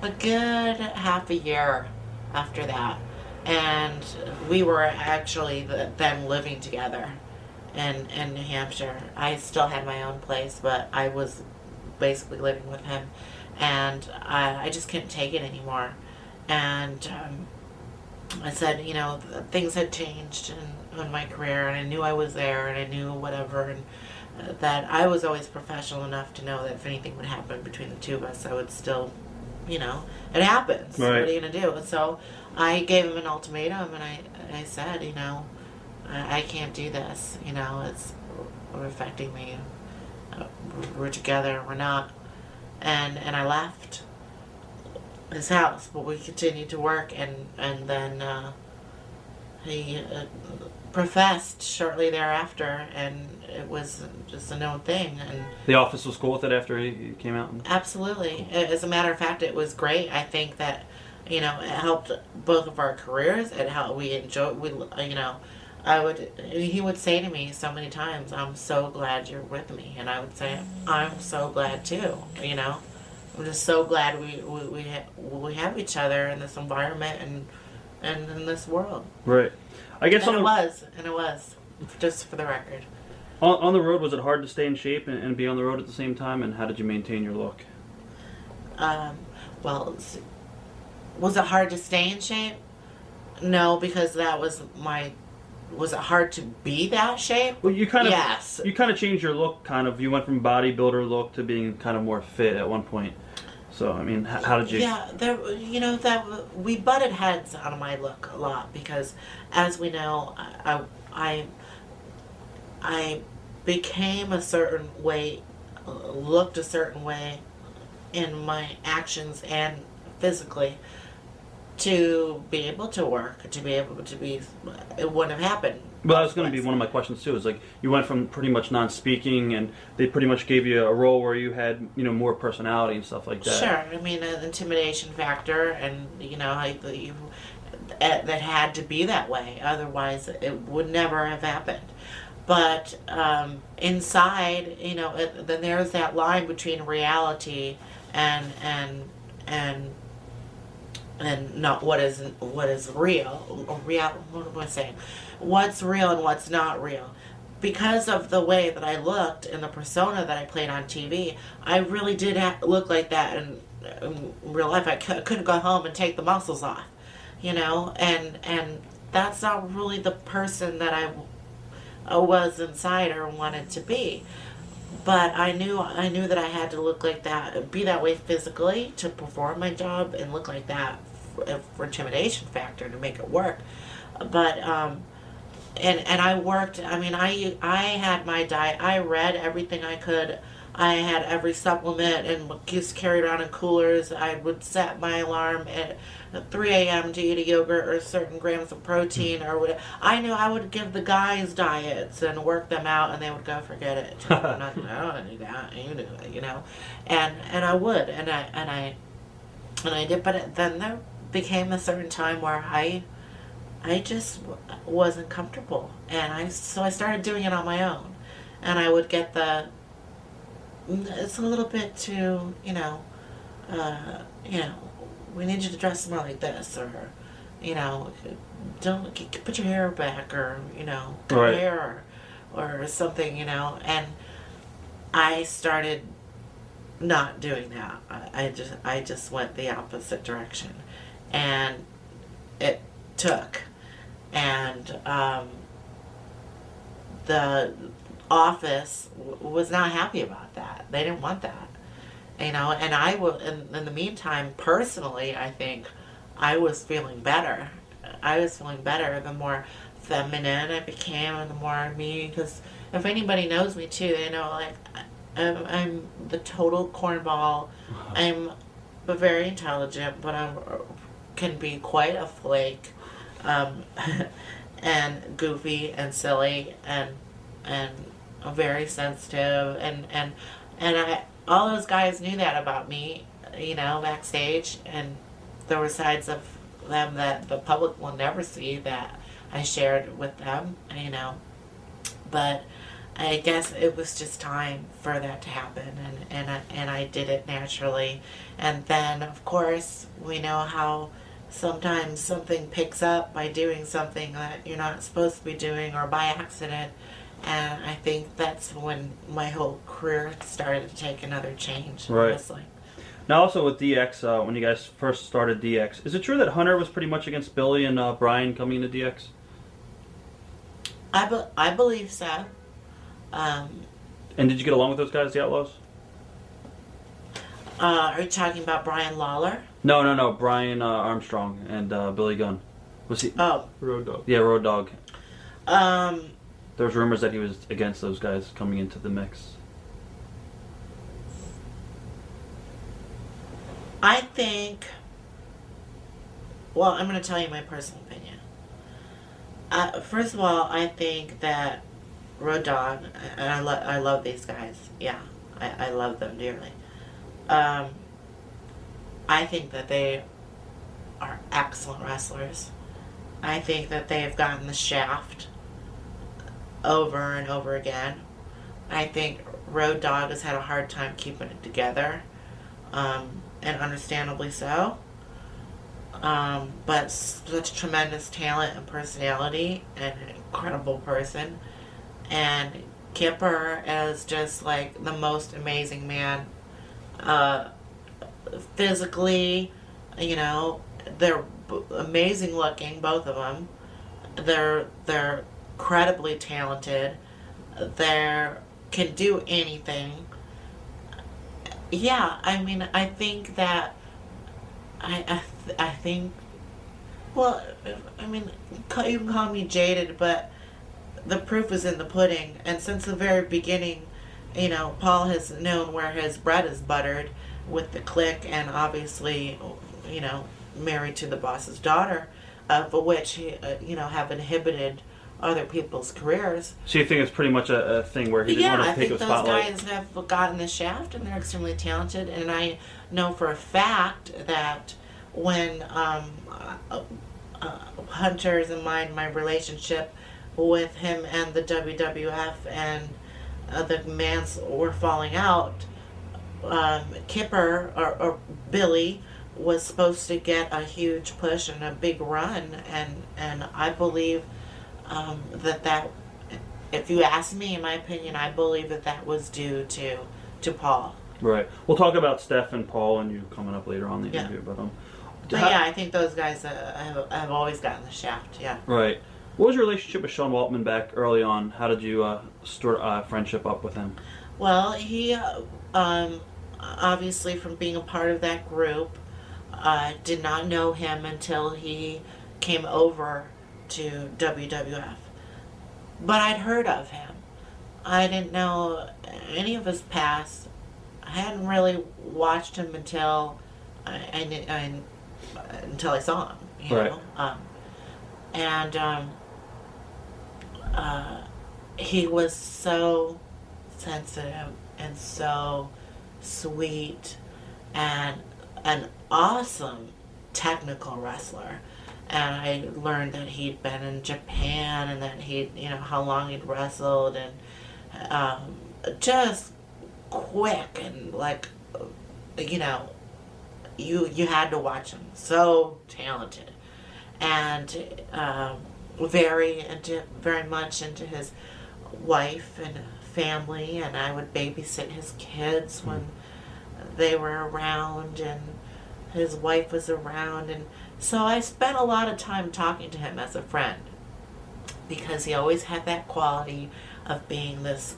Speaker 2: a good half a year after that, and we were actually the, then living together in in New Hampshire. I still had my own place, but I was basically living with him, and I, I just couldn't take it anymore. And um, I said, you know, things had changed in, in my career, and I knew I was there, and I knew whatever, and that I was always professional enough to know that if anything would happen between the two of us, I would still, you know, it happens.
Speaker 1: Right.
Speaker 2: What are you gonna do? So I gave him an ultimatum, and I, I said, you know, I, I can't do this. You know, it's affecting me. Uh, We're together, we're not, and and I left his house, but we continued to work, and and then uh, he uh, professed shortly thereafter, and it was just a known thing, and
Speaker 1: The office was cool with it after he came out. And,
Speaker 2: absolutely. A- As a matter of fact, it was great. I think that you know it helped both of our careers. It helped we enjoyed. We you know. I would. He would say to me so many times, "I'm so glad you're with me," and I would say, "I'm so glad too." You know, I'm just so glad we we we, ha- we have each other in this environment and and in this world.
Speaker 1: right. I guess
Speaker 2: And it was, and it was, just for the record.
Speaker 1: On, on the road, was it hard to stay in shape and, and be on the road at the same time? And how did you maintain your look?
Speaker 2: Um, well, was it hard to stay in shape? No, because that was my. Was it hard to be that shape?
Speaker 1: Well, you kind of
Speaker 2: Yes.
Speaker 1: you kind of changed your look. Kind of, you went from bodybuilder look to being kind of more fit at one point. So, I mean, h- how did you?
Speaker 2: Yeah, there. You know that we butted heads on my look a lot because, as we know, I, I, I became a certain way, looked a certain way, in my actions and physically, to be able to work, to be able to be. It wouldn't have happened.
Speaker 1: Well, that was going to be one of my questions too. Is like you went from pretty much non-speaking, and they pretty much gave you a role where you had you know more personality and stuff like that.
Speaker 2: Sure, I mean an intimidation factor, and you know, I, you, that had to be that way. Otherwise, it would never have happened. But um, inside, you know, it, then there's that line between reality and and and and not what is what is real. Real. What am I saying? What's real and what's not real because of the way that I looked and the persona that I played on TV, I really did look like that in, in real life. I c- couldn't go home and take the muscles off, you know, and and that's not really the person that I was inside or wanted to be. But I knew I knew that I had to look like that, be that way physically to perform my job, and look like that for, for intimidation factor to make it work. But um, and and I worked. I mean, I I had my diet. I read everything I could. I had every supplement and just carried around in coolers. I would set my alarm at 3 a.m. to eat a yogurt or certain grams of protein or whatever. I knew I would give the guys diets and work them out, and they would go, "Forget it. I'm not, I don't do that. You do it, you know." And and I would, and I and I and I did. But it, then there became a certain time where I I just wasn't comfortable, and I so I started doing it on my own, and I would get the. "Mm, It's a little bit too, you know, uh, you know, we need you to dress more like this, or, you know, don't put your hair back, or you know, cut
Speaker 1: Right.
Speaker 2: hair, or, or something, you know, and I started not doing that. I, I just I just went the opposite direction, and it took, and um, the office w- was not happy about that. They didn't want that, you know. And I will. In, in the meantime, personally, I think I was feeling better. I was feeling better. The more feminine I became, and the more me. Because if anybody knows me too, they know like I'm, I'm the total cornball. I'm very intelligent, but I'm can be quite a flake, um, and goofy and silly and and very sensitive and and and I all those guys knew that about me, you know, backstage, and there were sides of them that the public will never see that I shared with them, you know, but I guess it was just time for that to happen, and and I, and I did it naturally, and then of course we know how sometimes something picks up by doing something that you're not supposed to be doing or by accident, and I think that's when my whole career started to take another change.
Speaker 1: Right.
Speaker 2: Honestly.
Speaker 1: Now, also with DX, uh, when you guys first started DX, is it true that Hunter was pretty much against Billy and uh, Brian coming into DX?
Speaker 2: I, be- I believe so. Um,
Speaker 1: And did you get along with those guys, the Outlaws?
Speaker 2: uh, are you talking about Brian Lawler?
Speaker 1: No, no, no. Brian uh, Armstrong and uh, Billy Gunn. Was he?
Speaker 2: Oh,
Speaker 3: Road dog.
Speaker 1: Yeah, Road Dog.
Speaker 2: um,
Speaker 1: There was rumors that he was against those guys coming into the mix.
Speaker 2: I think. Well, I'm going to tell you my personal opinion. Uh, first of all, I think that Road Dog, and I, lo- I love these guys. Yeah, I, I love them dearly. Um, I think that they are excellent wrestlers. I think that they have gotten the shaft over and over again. I think Road Dog has had a hard time keeping it together, um, and understandably so. Um, but such tremendous talent and personality, and an incredible person. And Kipper is just like the most amazing man. Uh, physically, you know, they're amazing looking, both of them. They're they're incredibly talented. They can do anything. Yeah, I mean, I think that I I, th- I think. Well, I mean, you can call me jaded, but the proof is in the pudding. And since the very beginning, you know, Paul has known where his bread is buttered with the clique, and obviously, you know, married to the boss's daughter, uh, which he, uh, you know, have inhibited other people's careers.
Speaker 1: So you think it's pretty much a, a thing where he didn't
Speaker 2: Yeah,
Speaker 1: want
Speaker 2: I
Speaker 1: to take
Speaker 2: think
Speaker 1: the
Speaker 2: those
Speaker 1: spotlight?
Speaker 2: guys have gotten the shaft, and they're extremely talented. And I know for a fact that when um, uh, uh, Hunter's in mind, my relationship with him and the WWF and uh, the Mans were falling out, um, Kipper or, or Billy was supposed to get a huge push and a big run, and and I believe um, that that if you ask me, in my opinion, I believe that that was due to to Paul.
Speaker 1: Right. We'll talk about Steph and Paul and you coming up later on the
Speaker 2: Yeah.
Speaker 1: interview, but um.
Speaker 2: But
Speaker 1: how-
Speaker 2: yeah, I think those guys uh, have, have always gotten the shaft. Yeah.
Speaker 1: Right. What was your relationship with Sean Waltman back early on? How did you uh, start uh, friendship up with him?
Speaker 2: Well, he uh, um, obviously from being a part of that group, uh, did not know him until he came over to WWF. But I'd heard of him. I didn't know any of his past. I hadn't really watched him until I, I, I until I saw him. You
Speaker 1: Right.
Speaker 2: know, um, and um, uh, he was so sensitive and so sweet and an awesome technical wrestler. And I learned that he'd been in Japan and that he'd, you know, how long he'd wrestled and um, just quick and like, you know, you you had to watch him. So talented and um, very into very much into his wife and family, and I would babysit his kids when they were around, and his wife was around, and so I spent a lot of time talking to him as a friend because he always had that quality of being this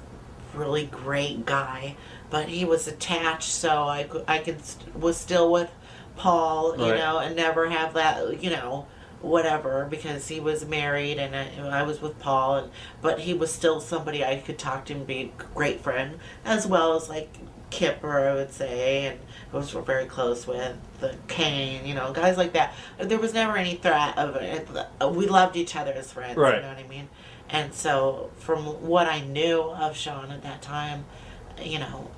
Speaker 2: really great guy, but he was attached, so I could I could was still with Paul, you
Speaker 1: Right.
Speaker 2: know, and never have that, you know, whatever because he was married and I, I was with Paul, and but he was still somebody I could talk to and be a great friend, as well as like Kipper, I would say, and I was very close with the Kane, you know, guys like that. There was never any threat of it. We loved each other as friends,
Speaker 1: Right.
Speaker 2: you know what I mean? And so, from what I knew of Sean at that time, you know,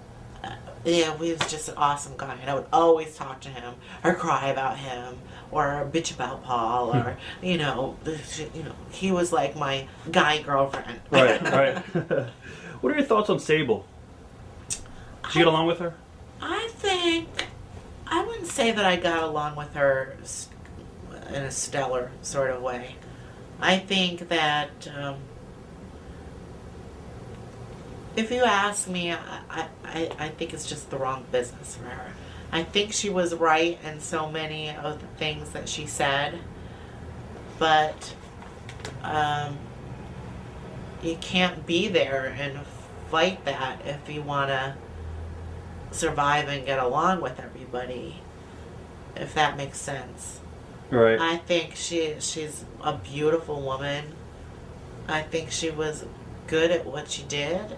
Speaker 2: uh, yeah, he was just an awesome guy, and I would always talk to him or cry about him or bitch about Paul or you know, you know, he was like my guy girlfriend.
Speaker 1: right, right. What are your thoughts on Sable? Did you get along with her?
Speaker 2: I think I wouldn't say that I got along with her in a stellar sort of way. I think that um, if you ask me, I, I, I think it's just the wrong business for her. I think she was right in so many of the things that she said, but um, you can't be there and fight that if you want to survive and get along with everybody if that makes sense
Speaker 1: Right.
Speaker 2: i think she she's a beautiful woman i think she was good at what she did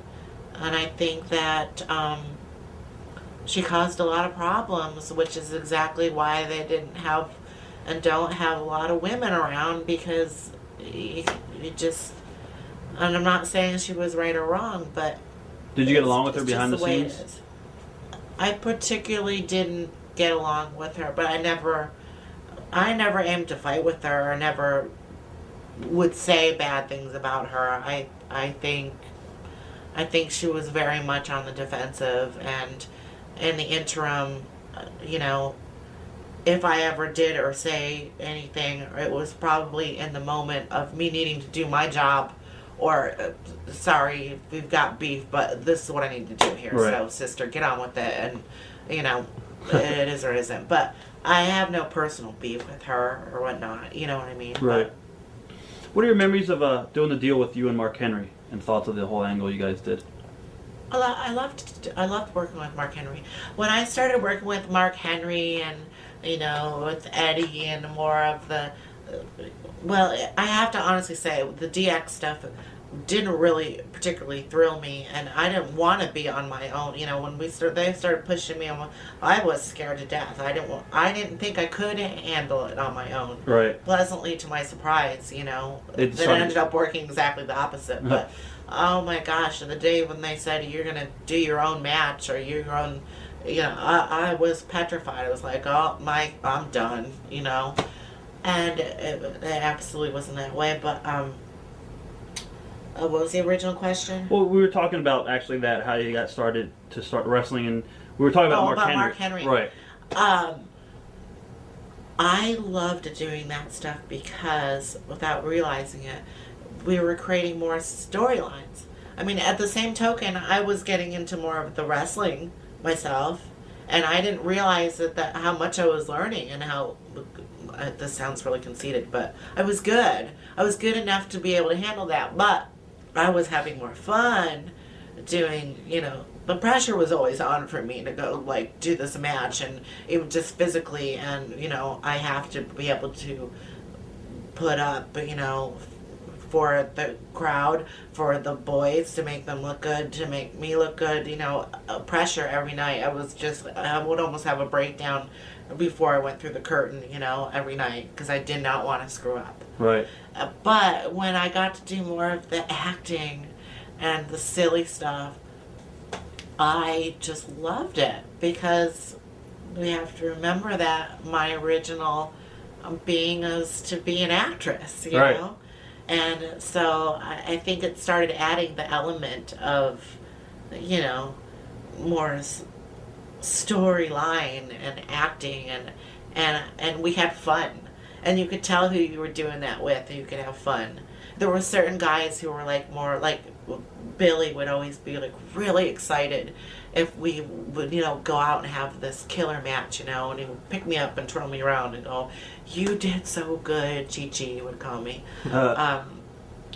Speaker 2: and i think that um, she caused a lot of problems which is exactly why they didn't have and don't have a lot of women around because you, you just and i'm not saying she was right or wrong but
Speaker 1: Did you get along with her behind the
Speaker 2: it
Speaker 1: scenes?
Speaker 2: I particularly didn't get along with her, but I never, I never aimed to fight with her, or never would say bad things about her. I, I think, I think she was very much on the defensive, and in the interim, uh, you know, if I ever did or say anything, it was probably in the moment of me needing to do my job, or uh, sorry, we've got beef, but this is what I need to do here.
Speaker 1: Right.
Speaker 2: So, sister, get on with it, and you know, it is or isn't. But I have no personal beef with her or whatnot. You know what I mean?
Speaker 1: Right. What are your memories of uh, doing the deal with you and Mark Henry and thoughts of the whole angle you guys did?
Speaker 2: I, lo- I loved I loved working with Mark Henry. When I started working with Mark Henry and you know with Eddie and more of the well, I have to honestly say the DX stuff didn't really particularly thrill me, and I didn't want to be on my own. You know, when we start, they started pushing me. on I was scared to death. I didn't. I didn't think I could handle it on my own
Speaker 1: Right.
Speaker 2: pleasantly to my surprise, you know,
Speaker 1: It
Speaker 2: ended up working exactly the opposite. But oh my gosh, the day when they said you're gonna do your own match or your own, you know, I, I was petrified. I was like, oh my, I'm done, you know, and it, it absolutely wasn't that way. But um, uh, what was the original question?
Speaker 1: Well, we were talking about actually that how you got started to start wrestling, and we were talking about
Speaker 2: Oh,
Speaker 1: Mark
Speaker 2: about
Speaker 1: Henry.
Speaker 2: Mark Henry.
Speaker 1: Right.
Speaker 2: Um, I loved doing that stuff because, without realizing it, we were creating more storylines. I mean, at the same token, I was getting into more of the wrestling myself, and I didn't realize that, that how much I was learning and how. Uh, this sounds really conceited, but I was good. I was good enough to be able to handle that, but I was having more fun doing, you know, the pressure was always on for me to go like do this match and even just physically and you know I have to be able to put up you know for the crowd for the boys to make them look good to make me look good you know uh, pressure every night I was just I would almost have a breakdown before I went through the curtain you know every night because I did not want to screw up
Speaker 1: Right.
Speaker 2: uh, but when I got to do more of the acting and the silly stuff, I just loved it because we have to remember that my original um, being is to be an actress, you
Speaker 1: Right.
Speaker 2: know? And so I, I think it started adding the element of, you know, more storyline and acting and and and we had fun and you could tell who you were doing that with and you could have fun there were certain guys who were like more like billy would always be like really excited if we would you know go out and have this killer match you know and he would pick me up and twirl me around and go you did so good Chi he would call me
Speaker 1: Uh,
Speaker 2: um,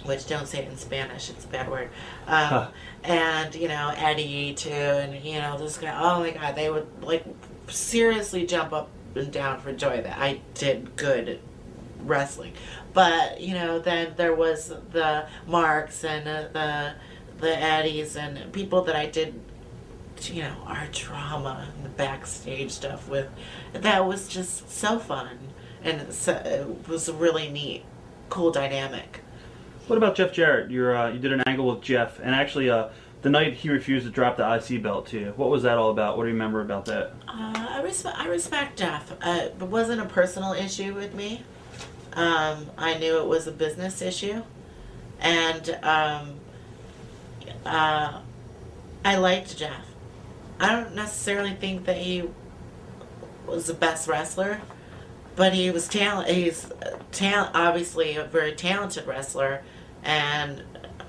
Speaker 2: which don't say it in Spanish, it's a bad word. Um,
Speaker 1: Huh.
Speaker 2: And you know Eddie too, and you know this guy. Oh my God, they would like seriously jump up and down for joy that I did good wrestling. But you know, then there was the Marks and uh, the the Eddies and people that I did you know, our drama and the backstage stuff with. That was just so fun. And so, it was really neat, cool dynamic.
Speaker 1: What about Jeff Jarrett? You're uh, you did an angle with Jeff, and actually, uh, the night he refused to drop the IC belt to you. What was that all about? What do you remember about that?
Speaker 2: Uh, I, respect, I respect Jeff. Uh, it wasn't a personal issue with me. Um, I knew it was a business issue. And um, uh, I liked Jeff. I don't necessarily think that he was the best wrestler, but he was talent. He's talent, obviously a very talented wrestler, and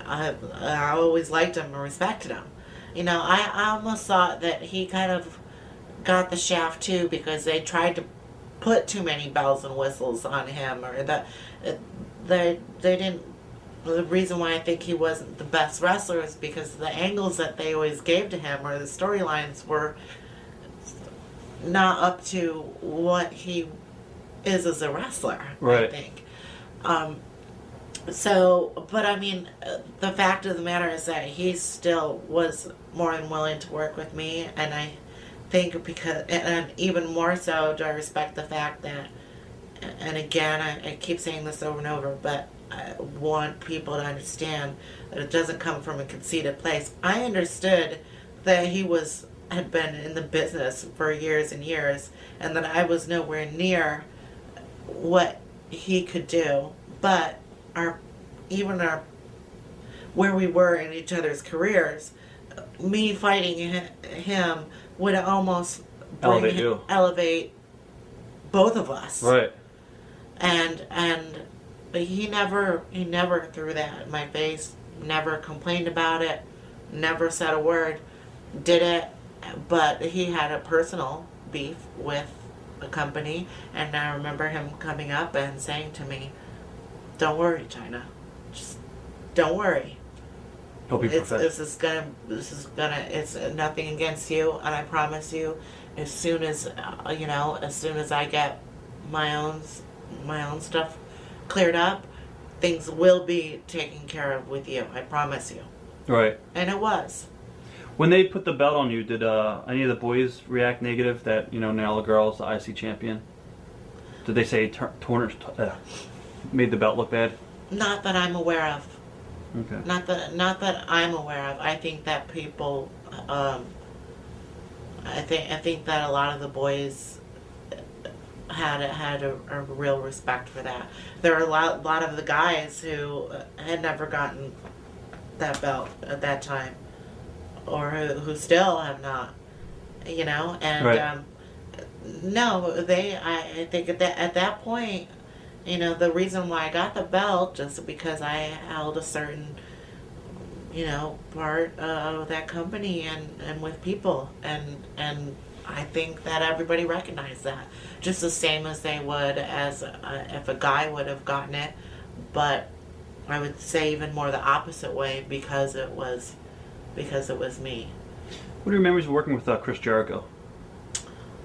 Speaker 2: I, I always liked him and respected him. You know, I, I almost thought that he kind of got the shaft too because they tried to put too many bells and whistles on him, or that they they didn't. The reason why I think he wasn't the best wrestler is because the angles that they always gave to him or the storylines were not up to what he is as a wrestler.
Speaker 1: Right.
Speaker 2: I think. Um, so, but I mean, the fact of the matter is that he still was more than willing to work with me, and I think because, and, and even more so, do I respect the fact that, and again, I, I keep saying this over and over, but I want people to understand that it doesn't come from a conceited place. I understood that he was had been in the business for years and years, and that I was nowhere near what he could do, but our even our where we were in each other's careers, me fighting him would almost oh,
Speaker 1: Elevate
Speaker 2: him- elevate both of us.
Speaker 1: Right.
Speaker 2: And and but he never he never threw that in my face. Never complained about it. Never said a word. Did it, but he had a personal beef with the company, and I remember him coming up and saying to me, "Don't worry, Chyna. Just don't worry.
Speaker 1: He'll be
Speaker 2: It's, this is gonna this is gonna it's nothing against you and i promise you as soon as uh, you know as soon as i get my own my own stuff cleared up things will be taken care of with you i promise you
Speaker 1: Right.
Speaker 2: and it was
Speaker 1: When they put the belt on you, did uh, any of the boys react negative that you know now the girl's the IC champion? Did they say Turner uh, made the belt look bad?
Speaker 2: not that i'm aware of
Speaker 1: Okay.
Speaker 2: not that not that i'm aware of i think that people um i think i think that a lot of the boys had had a, a real respect for that there are a lot, lot of the guys who had never gotten that belt at that time or who, who still have not you know and
Speaker 1: Right.
Speaker 2: um no they I, I think at that at that point you know the reason why I got the belt just because I held a certain you know part of that company and and with people. And and I think that everybody recognized that. Just the same as they would as uh, if a guy would have gotten it. But I would say even more the opposite way because it was because it was me.
Speaker 1: What are your memories of working with uh, Chris Jericho?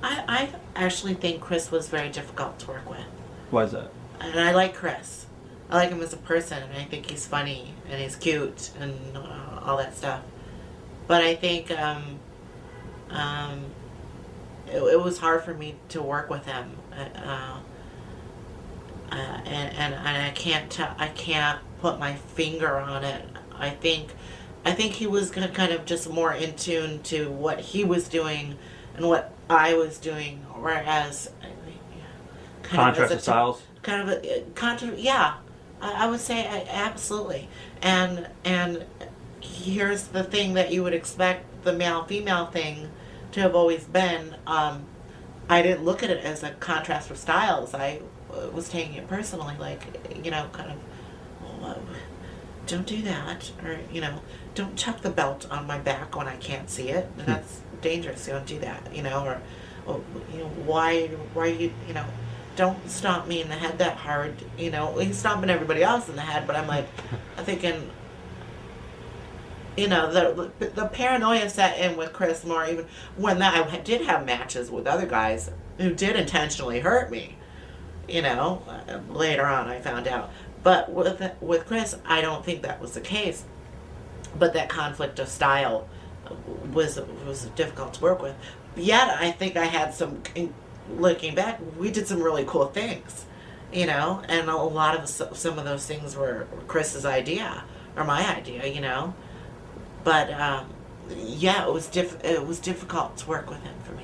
Speaker 2: I, I actually think Chris was very difficult to work with.
Speaker 1: Why is that?
Speaker 2: And I like Chris. I like him as a person, and I think he's funny and he's cute and uh, all that stuff. But I think um, um, it, it was hard for me to work with him, uh, uh, and, and and I can't t- I can't put my finger on it. I think I think he was kind of just more in tune to what he was doing and what I was doing, whereas.
Speaker 1: Contrast of styles.
Speaker 2: Kind of a contra yeah. I, I would say uh, absolutely. And and here's the thing that you would expect the male female thing to have always been um, i didn't look at it as a contrast of styles. I uh, was taking it personally like you know kind of well, don't do that or you know don't tuck the belt on my back when i can't see it. That's dangerous don't do that you know or, or you know why why you you know don't stomp me in the head that hard you know he's stomping everybody else in the head but i'm like i'm thinking you know the the paranoia set in with chris more even when that i did have matches with other guys who did intentionally hurt me you know uh, later on i found out but with with chris i don't think that was the case but that conflict of style was was difficult to work with. Yet I think I had some. In- Looking back, we did some really cool things, you know, and a lot of some of those things were Chris's idea or my idea, you know. But um, yeah, it was diff- It was difficult to work with him for me.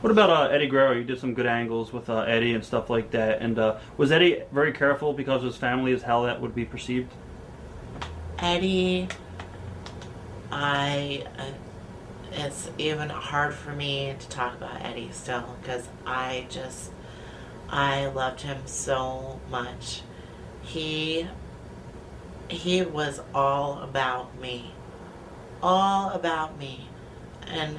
Speaker 1: What about uh, Eddie Guerrero? You did some good angles with uh, Eddie and stuff like that. And uh, was Eddie very careful because of his family, as how that would be perceived?
Speaker 2: Eddie I, uh, it's even hard for me to talk about Eddie still because I just, I loved him so much. He, he was all about me, all about me, and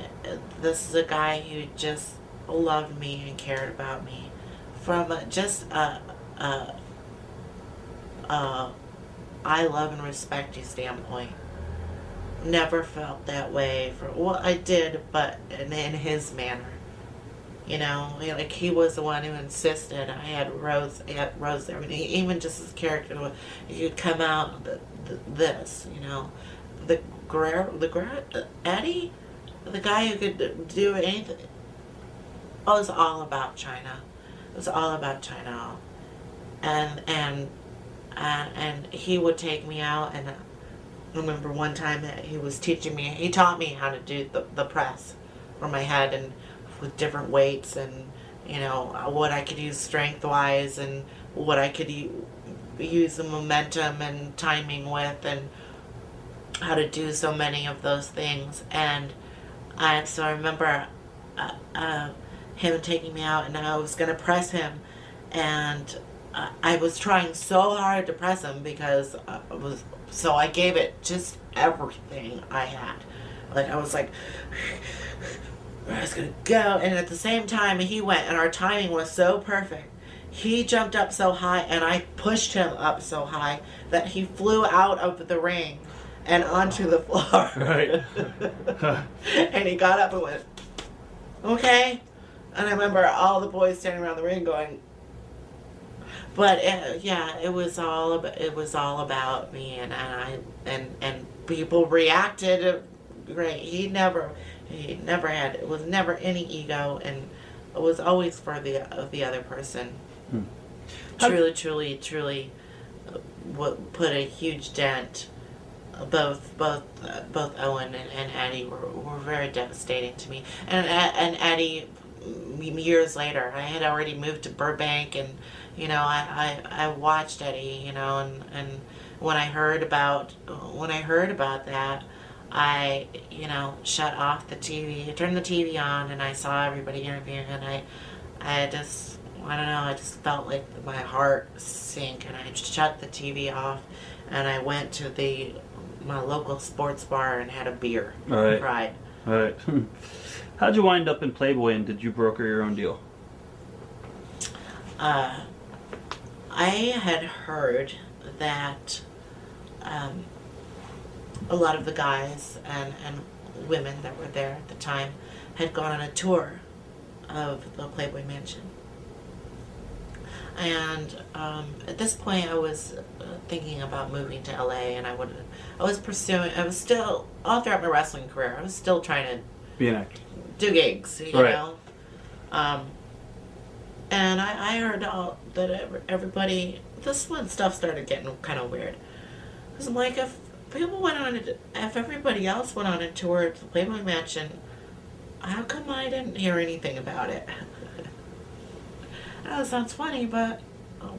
Speaker 2: this is a guy who just loved me and cared about me from just a, a, a I love and respect you standpoint never felt that way for well I did but in, in his manner you know? Like he was the one who insisted. I had Rose had Rose there. I mean, even just his character he would come out this you know? The Guerrero the Guerrero uh, Eddie? The guy who could do anything? Oh, it was all about Chyna. It was all about Chyna. And and and, and he would take me out and I remember one time he was teaching me, he taught me how to do the, the press for my head and with different weights and, you know, what I could use strength wise and what I could use the momentum and timing with and how to do so many of those things. And I, so I remember uh, uh, him taking me out and I was going to press him and uh, I was trying so hard to press him because I was so I gave it just everything I had. Like I was like, I was gonna go, and at the same time he went, and our timing was so perfect. He jumped up so high, and I pushed him up so high that he flew out of the ring and onto the floor.
Speaker 1: Right.
Speaker 2: and he got up and went, okay. And I remember all the boys standing around the ring going, but uh, yeah, it was all about, it was all about me, and, and I and and people reacted great. He never he never had it was never any ego, and it was always for the of the other person.
Speaker 1: Hmm.
Speaker 2: Truly, truly, truly, uh, what put a huge dent. uh, Both both uh, both Owen and, and Eddie were, were very devastating to me, and and Eddie years later, I had already moved to Burbank and you know, I, I, I watched Eddie, you know, and, and when I heard about when I heard about that, I you know shut off the TV, turned the TV on, and I saw everybody interviewing, and I I just I don't know, I just felt like my heart sink, and I shut the TV off, and I went to the my local sports bar and had a beer,
Speaker 1: Right.
Speaker 2: cried.
Speaker 1: All right. How'd you wind up in Playboy, and did you broker your own deal?
Speaker 2: uh, I had heard that um, a lot of the guys and, and women that were there at the time had gone on a tour of the Playboy Mansion. And um, at this point, I was uh, thinking about moving to LA, and I would, I was pursuing. I was still all throughout my wrestling career. I was still trying to
Speaker 1: Be an actor.
Speaker 2: do gigs, you
Speaker 1: Right.
Speaker 2: know. Um, and I, I heard all, that everybody, this one stuff started getting kind of weird. Because I'm like, if people went on, it, if everybody else went on a tour to the Playboy Mansion, how come I didn't hear anything about it? that sounds funny, but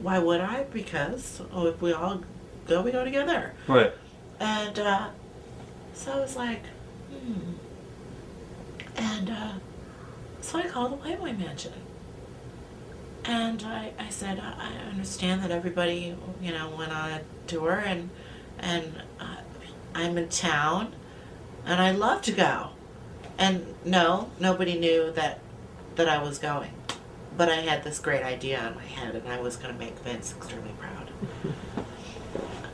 Speaker 2: why would I? Because oh, if we all go, we go together.
Speaker 1: Right.
Speaker 2: And uh, so I was like, hmm. And uh, so I called the Playboy Mansion. And I, I said, I I understand that everybody, you know, went on a tour and, and uh, I'm in town and I'd love to go. And no, nobody knew that, that I was going. But I had this great idea in my head and I was going to make Vince extremely proud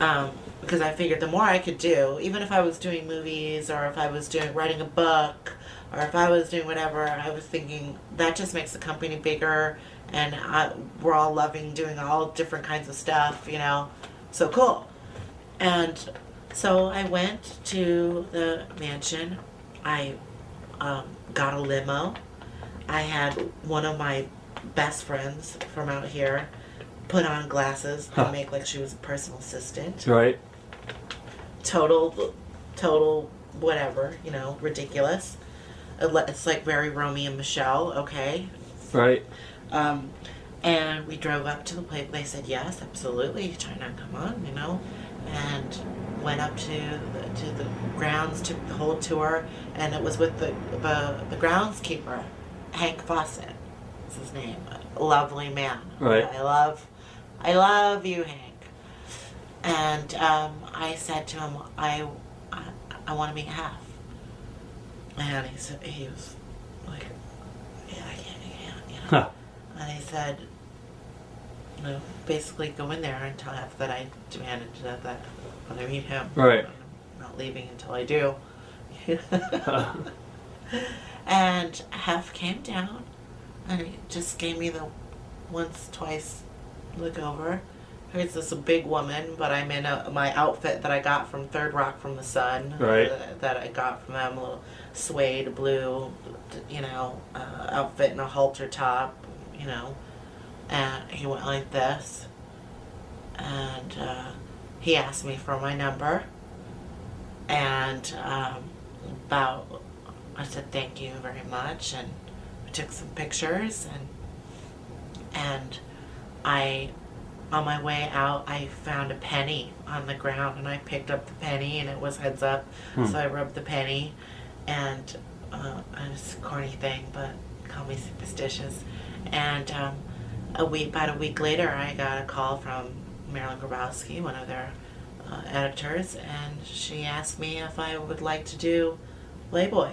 Speaker 2: um, because I figured the more I could do, even if I was doing movies or if I was doing writing a book or if I was doing whatever, I was thinking that just makes the company bigger, and I, we're all loving doing all different kinds of stuff, you know. So cool. And so I went to the mansion. I um, got a limo. I had one of my best friends from out here put on glasses
Speaker 1: Huh.
Speaker 2: and make like she was a personal assistant.
Speaker 1: Right.
Speaker 2: Total, total, whatever, you know, ridiculous. It's like very Romy and Michele, okay?
Speaker 1: Right.
Speaker 2: Um, and we drove up to the place. They said, yes, absolutely. Chyna, come on, you know. And went up to, the, to the grounds to the whole tour, and it was with the the, the groundskeeper, Hank Fawcett. Is his name? A lovely man.
Speaker 1: Right.
Speaker 2: I love, I love you, Hank. And um, I said to him, I, I, I want to meet Hef. And he said he was like, yeah, I can't, I can't, you know.
Speaker 1: Huh.
Speaker 2: And I said, you know, basically go in there and tell Hef that I demanded that, that when I meet him,
Speaker 1: Right.
Speaker 2: I'm not leaving until I do. and Hef came down and he just gave me the once, twice look over. Here's this big woman, but I'm in a, my outfit that I got from Third Rock from the Sun.
Speaker 1: Right.
Speaker 2: uh, that I got from them, a little suede blue, you know, uh, outfit and a halter top, you know. And he went like this. And uh, he asked me for my number. And um, about, I said thank you very much. And we took some pictures. And, and I, on my way out, I found a penny on the ground. And I picked up the penny and it was heads up.
Speaker 1: Hmm.
Speaker 2: So I rubbed the penny. And uh, it's a corny thing, but call me superstitious. And um, a week, about a week later, I got a call from Marilyn Grabowski, one of their uh, editors, and she asked me if I would like to do Playboy.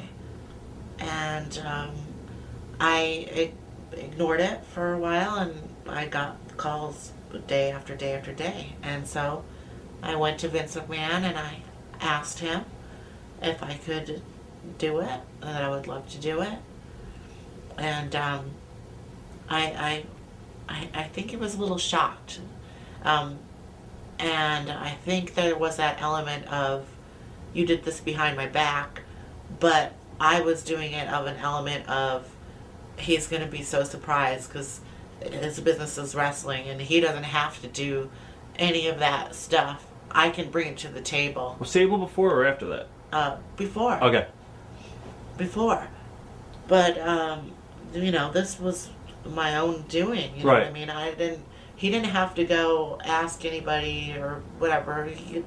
Speaker 2: And um, I ignored it for a while, and I got calls day after day after day. And so I went to Vince McMahon and I asked him if I could do it, that I would love to do it. And um, I, I, I, I think it was a little shocked. Um, and I think there was that element of, you did this behind my back, but I was doing it of an element of, he's going to be so surprised because his business is wrestling and he doesn't have to do any of that stuff. I can bring it to the table.
Speaker 1: Was Sable before or after that?
Speaker 2: Uh, before
Speaker 1: Okay.
Speaker 2: before. But um, you know, this was my own doing. You know what I mean? I didn't. He didn't have to go ask anybody or whatever. He,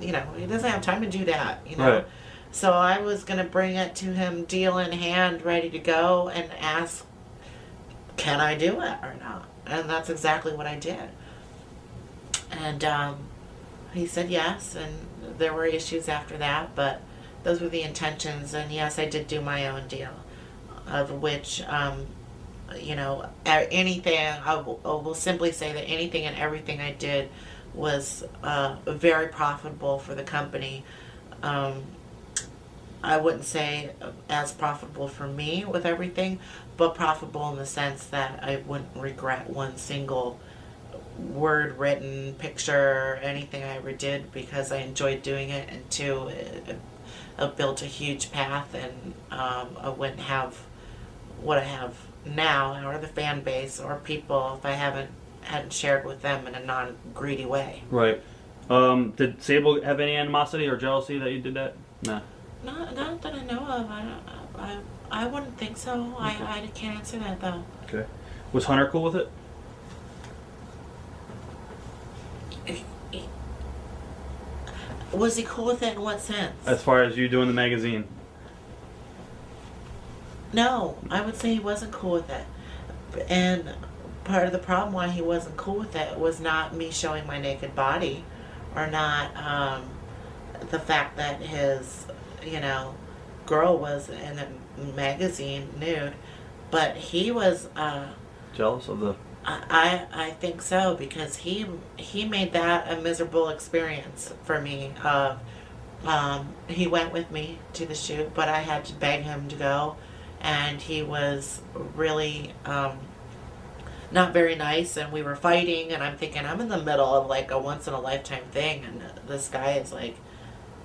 Speaker 2: you know, he doesn't have time to do that. You know.
Speaker 1: Right.
Speaker 2: So I was gonna bring it to him, deal in hand, ready to go, and ask, "Can I do it or not?" And that's exactly what I did. And um, he said yes, and there were issues after that, but those were the intentions. And yes, I did do my own deal, of which, um, you know, anything, I will, I will simply say that anything and everything I did was uh, very profitable for the company. Um, I wouldn't say as profitable for me with everything, but profitable in the sense that I wouldn't regret one single word written picture anything I ever did because I enjoyed doing it and two it, it built a huge path and um, I wouldn't have what I have now or the fan base or people if I haven't hadn't shared with them in a non greedy way.
Speaker 1: Right. Um, did Sable have any animosity or jealousy that you did that? Nah.
Speaker 2: Not, not that I know of. I don't. I, I wouldn't think so. I, I can't answer that though.
Speaker 1: Okay. Was Hunter cool with it?
Speaker 2: Was he cool with it in what sense?
Speaker 1: As far as you doing the magazine?
Speaker 2: No, I would say he wasn't cool with it. And part of the problem why he wasn't cool with it was not me showing my naked body or not um, the fact that his, you know, girl was in a magazine nude. But he was, uh,
Speaker 1: Jealous of the.
Speaker 2: I, I I think so because he he made that a miserable experience for me. Of um, he went with me to the shoot, but I had to beg him to go, and he was really um, not very nice. And we were fighting, and I'm thinking I'm in the middle of like a once in a lifetime thing, and this guy is like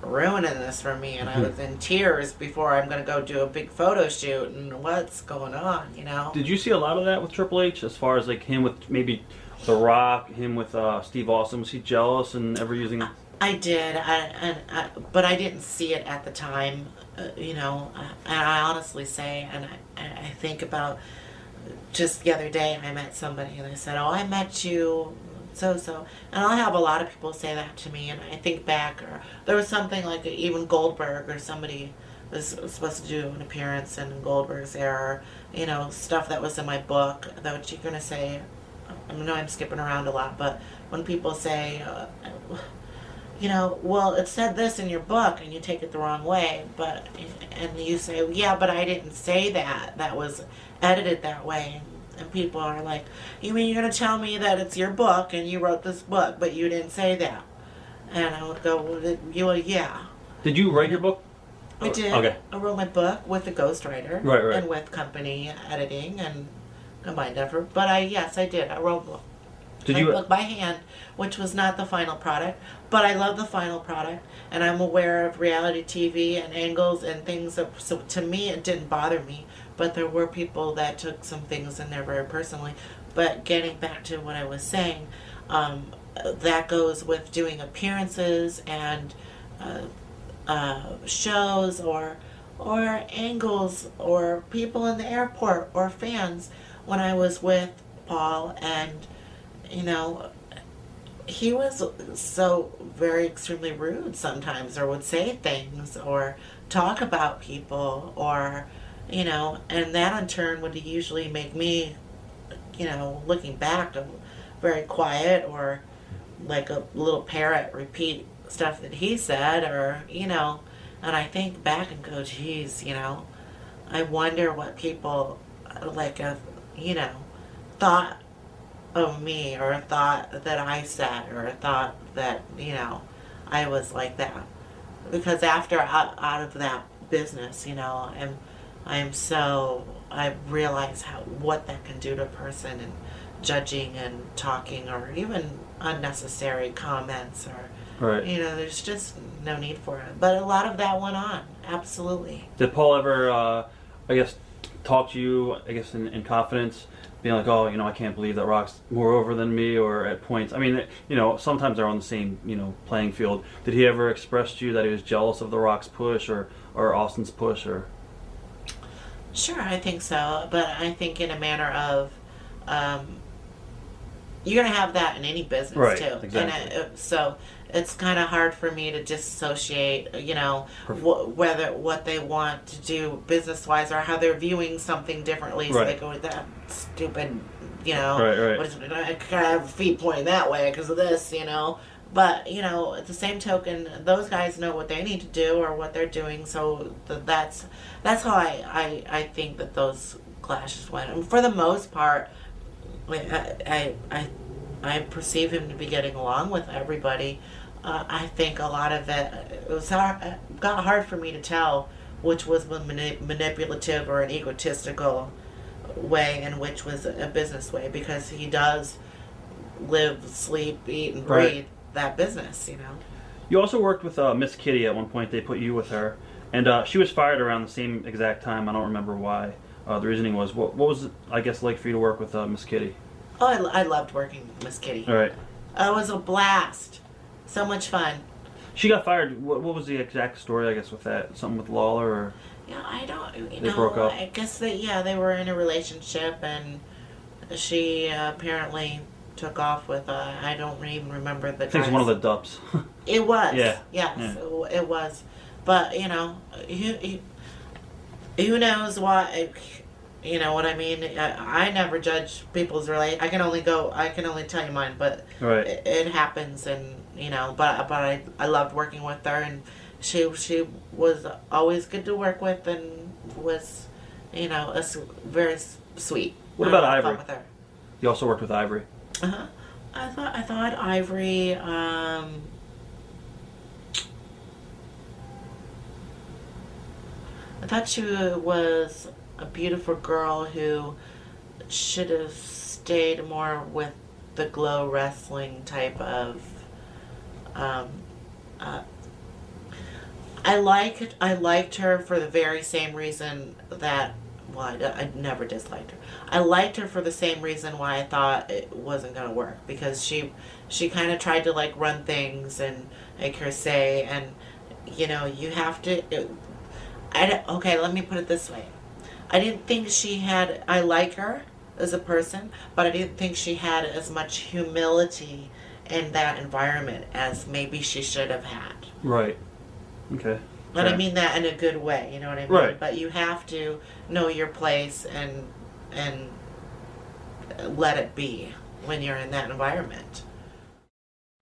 Speaker 2: ruining this for me and I was in tears before I'm gonna go do a big photo shoot and what's going on, you know?
Speaker 1: Did you see a lot of that with Triple H? As far as like him with maybe The Rock, him with uh, Steve Austin, was he jealous and ever using?
Speaker 2: I did, I, I, but I didn't see it at the time. Uh, you know, I, and I honestly say, and I, I think about just the other day, I met somebody and I said, "Oh, I met you so so. And I'll have a lot of people say that to me, and I think back, or there was something like even Goldberg or somebody was supposed to do an appearance in Goldberg's era, you know, stuff that was in my book that you're gonna say. I know I'm skipping around a lot, but when people say, uh, you know, well, it said this in your book, and you take it the wrong way, but and you say, yeah, but I didn't say that. That was edited that way. And people are like, you mean you're gonna tell me that it's your book and you wrote this book, but you didn't say that? And I would go, well, you, well yeah.
Speaker 1: Did you write your book?
Speaker 2: I did.
Speaker 1: Okay.
Speaker 2: I wrote my book with a ghostwriter.
Speaker 1: Right, right.
Speaker 2: And with company editing and combined effort. But I, yes, I did. I wrote
Speaker 1: Did
Speaker 2: my
Speaker 1: you?
Speaker 2: book by hand, which was not the final product. But I love the final product, and I'm aware of reality TV and angles and things. That, so to me, it didn't bother me. But there were people that took some things in there very personally. But getting back to what I was saying, um, that goes with doing appearances and uh, uh, shows or or angles or people in the airport or fans. When I was with Paul and you know he was so very extremely rude sometimes or would say things or talk about people or you know and that in turn would usually make me you know looking back very quiet or like a little parrot repeat stuff that he said or you know and i think back and go geez you know i wonder what people like a you know thought of me or a thought that I said or a thought that, you know, I was like that. Because after out, out of that business, you know, I'm I'm so I realize how what that can do to a person and judging and talking or even unnecessary comments or
Speaker 1: Right.
Speaker 2: you know, there's just no need for it. But a lot of that went on. Absolutely.
Speaker 1: Did Paul ever, uh, I guess, talk to you, I guess, in, in confidence, being like, oh, you know, I can't believe that Rock's more over than me, or at points, I mean, you know, sometimes they're on the same, you know, playing field. Did he ever express to you that he was jealous of the Rock's push or, or Austin's push, or?
Speaker 2: Sure, I think so. But I think in a manner of, um, you're gonna have that in any business
Speaker 1: Right,
Speaker 2: too.
Speaker 1: exactly.
Speaker 2: And it, so it's kind of hard for me to disassociate, you know, wh- whether what they want to do business wise or how they're viewing something differently. So
Speaker 1: Right.
Speaker 2: they go with that stupid, you know,
Speaker 1: Right, right.
Speaker 2: what is it? I gotta have feet pointing that way because of this, you know. But you know, at the same token, those guys know what they need to do or what they're doing. So th- that's that's how I, I I think that those clashes went. And for the most part, I I I, I perceive him to be getting along with everybody. Uh, I think a lot of it it was hard, it got hard for me to tell which was a mani- manipulative or an egotistical way and which was a business way because he does live, sleep, eat, and breathe
Speaker 1: Right.
Speaker 2: that business. You know.
Speaker 1: You also worked with uh, Miss Kitty at one point. They put you with her, and uh, she was fired around the same exact time. I don't remember why. Uh, the reasoning was what, what was it, I guess like for you to work with uh, Miss Kitty?
Speaker 2: Oh, I, I loved working with Miss Kitty.
Speaker 1: All right,
Speaker 2: it was a blast. So much fun.
Speaker 1: she got fired. What, what was the exact story? I guess with that something with Lawler or
Speaker 2: Yeah, I don't. You
Speaker 1: They
Speaker 2: know,
Speaker 1: broke up?
Speaker 2: I guess that yeah, they were in a relationship, and she uh, apparently took off with. Uh, I don't even remember the.
Speaker 1: I think it's one of the dubs.
Speaker 2: It was.
Speaker 1: Yeah,
Speaker 2: Yes,
Speaker 1: yeah.
Speaker 2: it- it was. But you know, who- who knows why? You know what I mean? I, I never judge people's relate. I can only go. I can only tell you mine, but
Speaker 1: right.
Speaker 2: it, it happens, and you know. But but I I loved working with her, and she she was always good to work with, and was you know a very sweet.
Speaker 1: What about Ivory? You also worked with Ivory.
Speaker 2: Uh-huh. I thought I thought Ivory. Um, I thought she was a beautiful girl who should have stayed more with the GLOW wrestling type of. Um, uh, I liked I liked her for the very same reason that well I, I never disliked her. I liked her for the same reason why I thought it wasn't gonna work because she she kind of tried to like run things and make her say and you know you have to. It, I okay let me put it this way. I didn't think she had. I like her, as a person, but I didn't think she had as much humility in that environment as maybe she should have had.
Speaker 1: Right. Okay.
Speaker 2: But I mean that in a good way, you know what I mean?
Speaker 1: Right.
Speaker 2: But you have to know your place and and let it be when you're in that environment.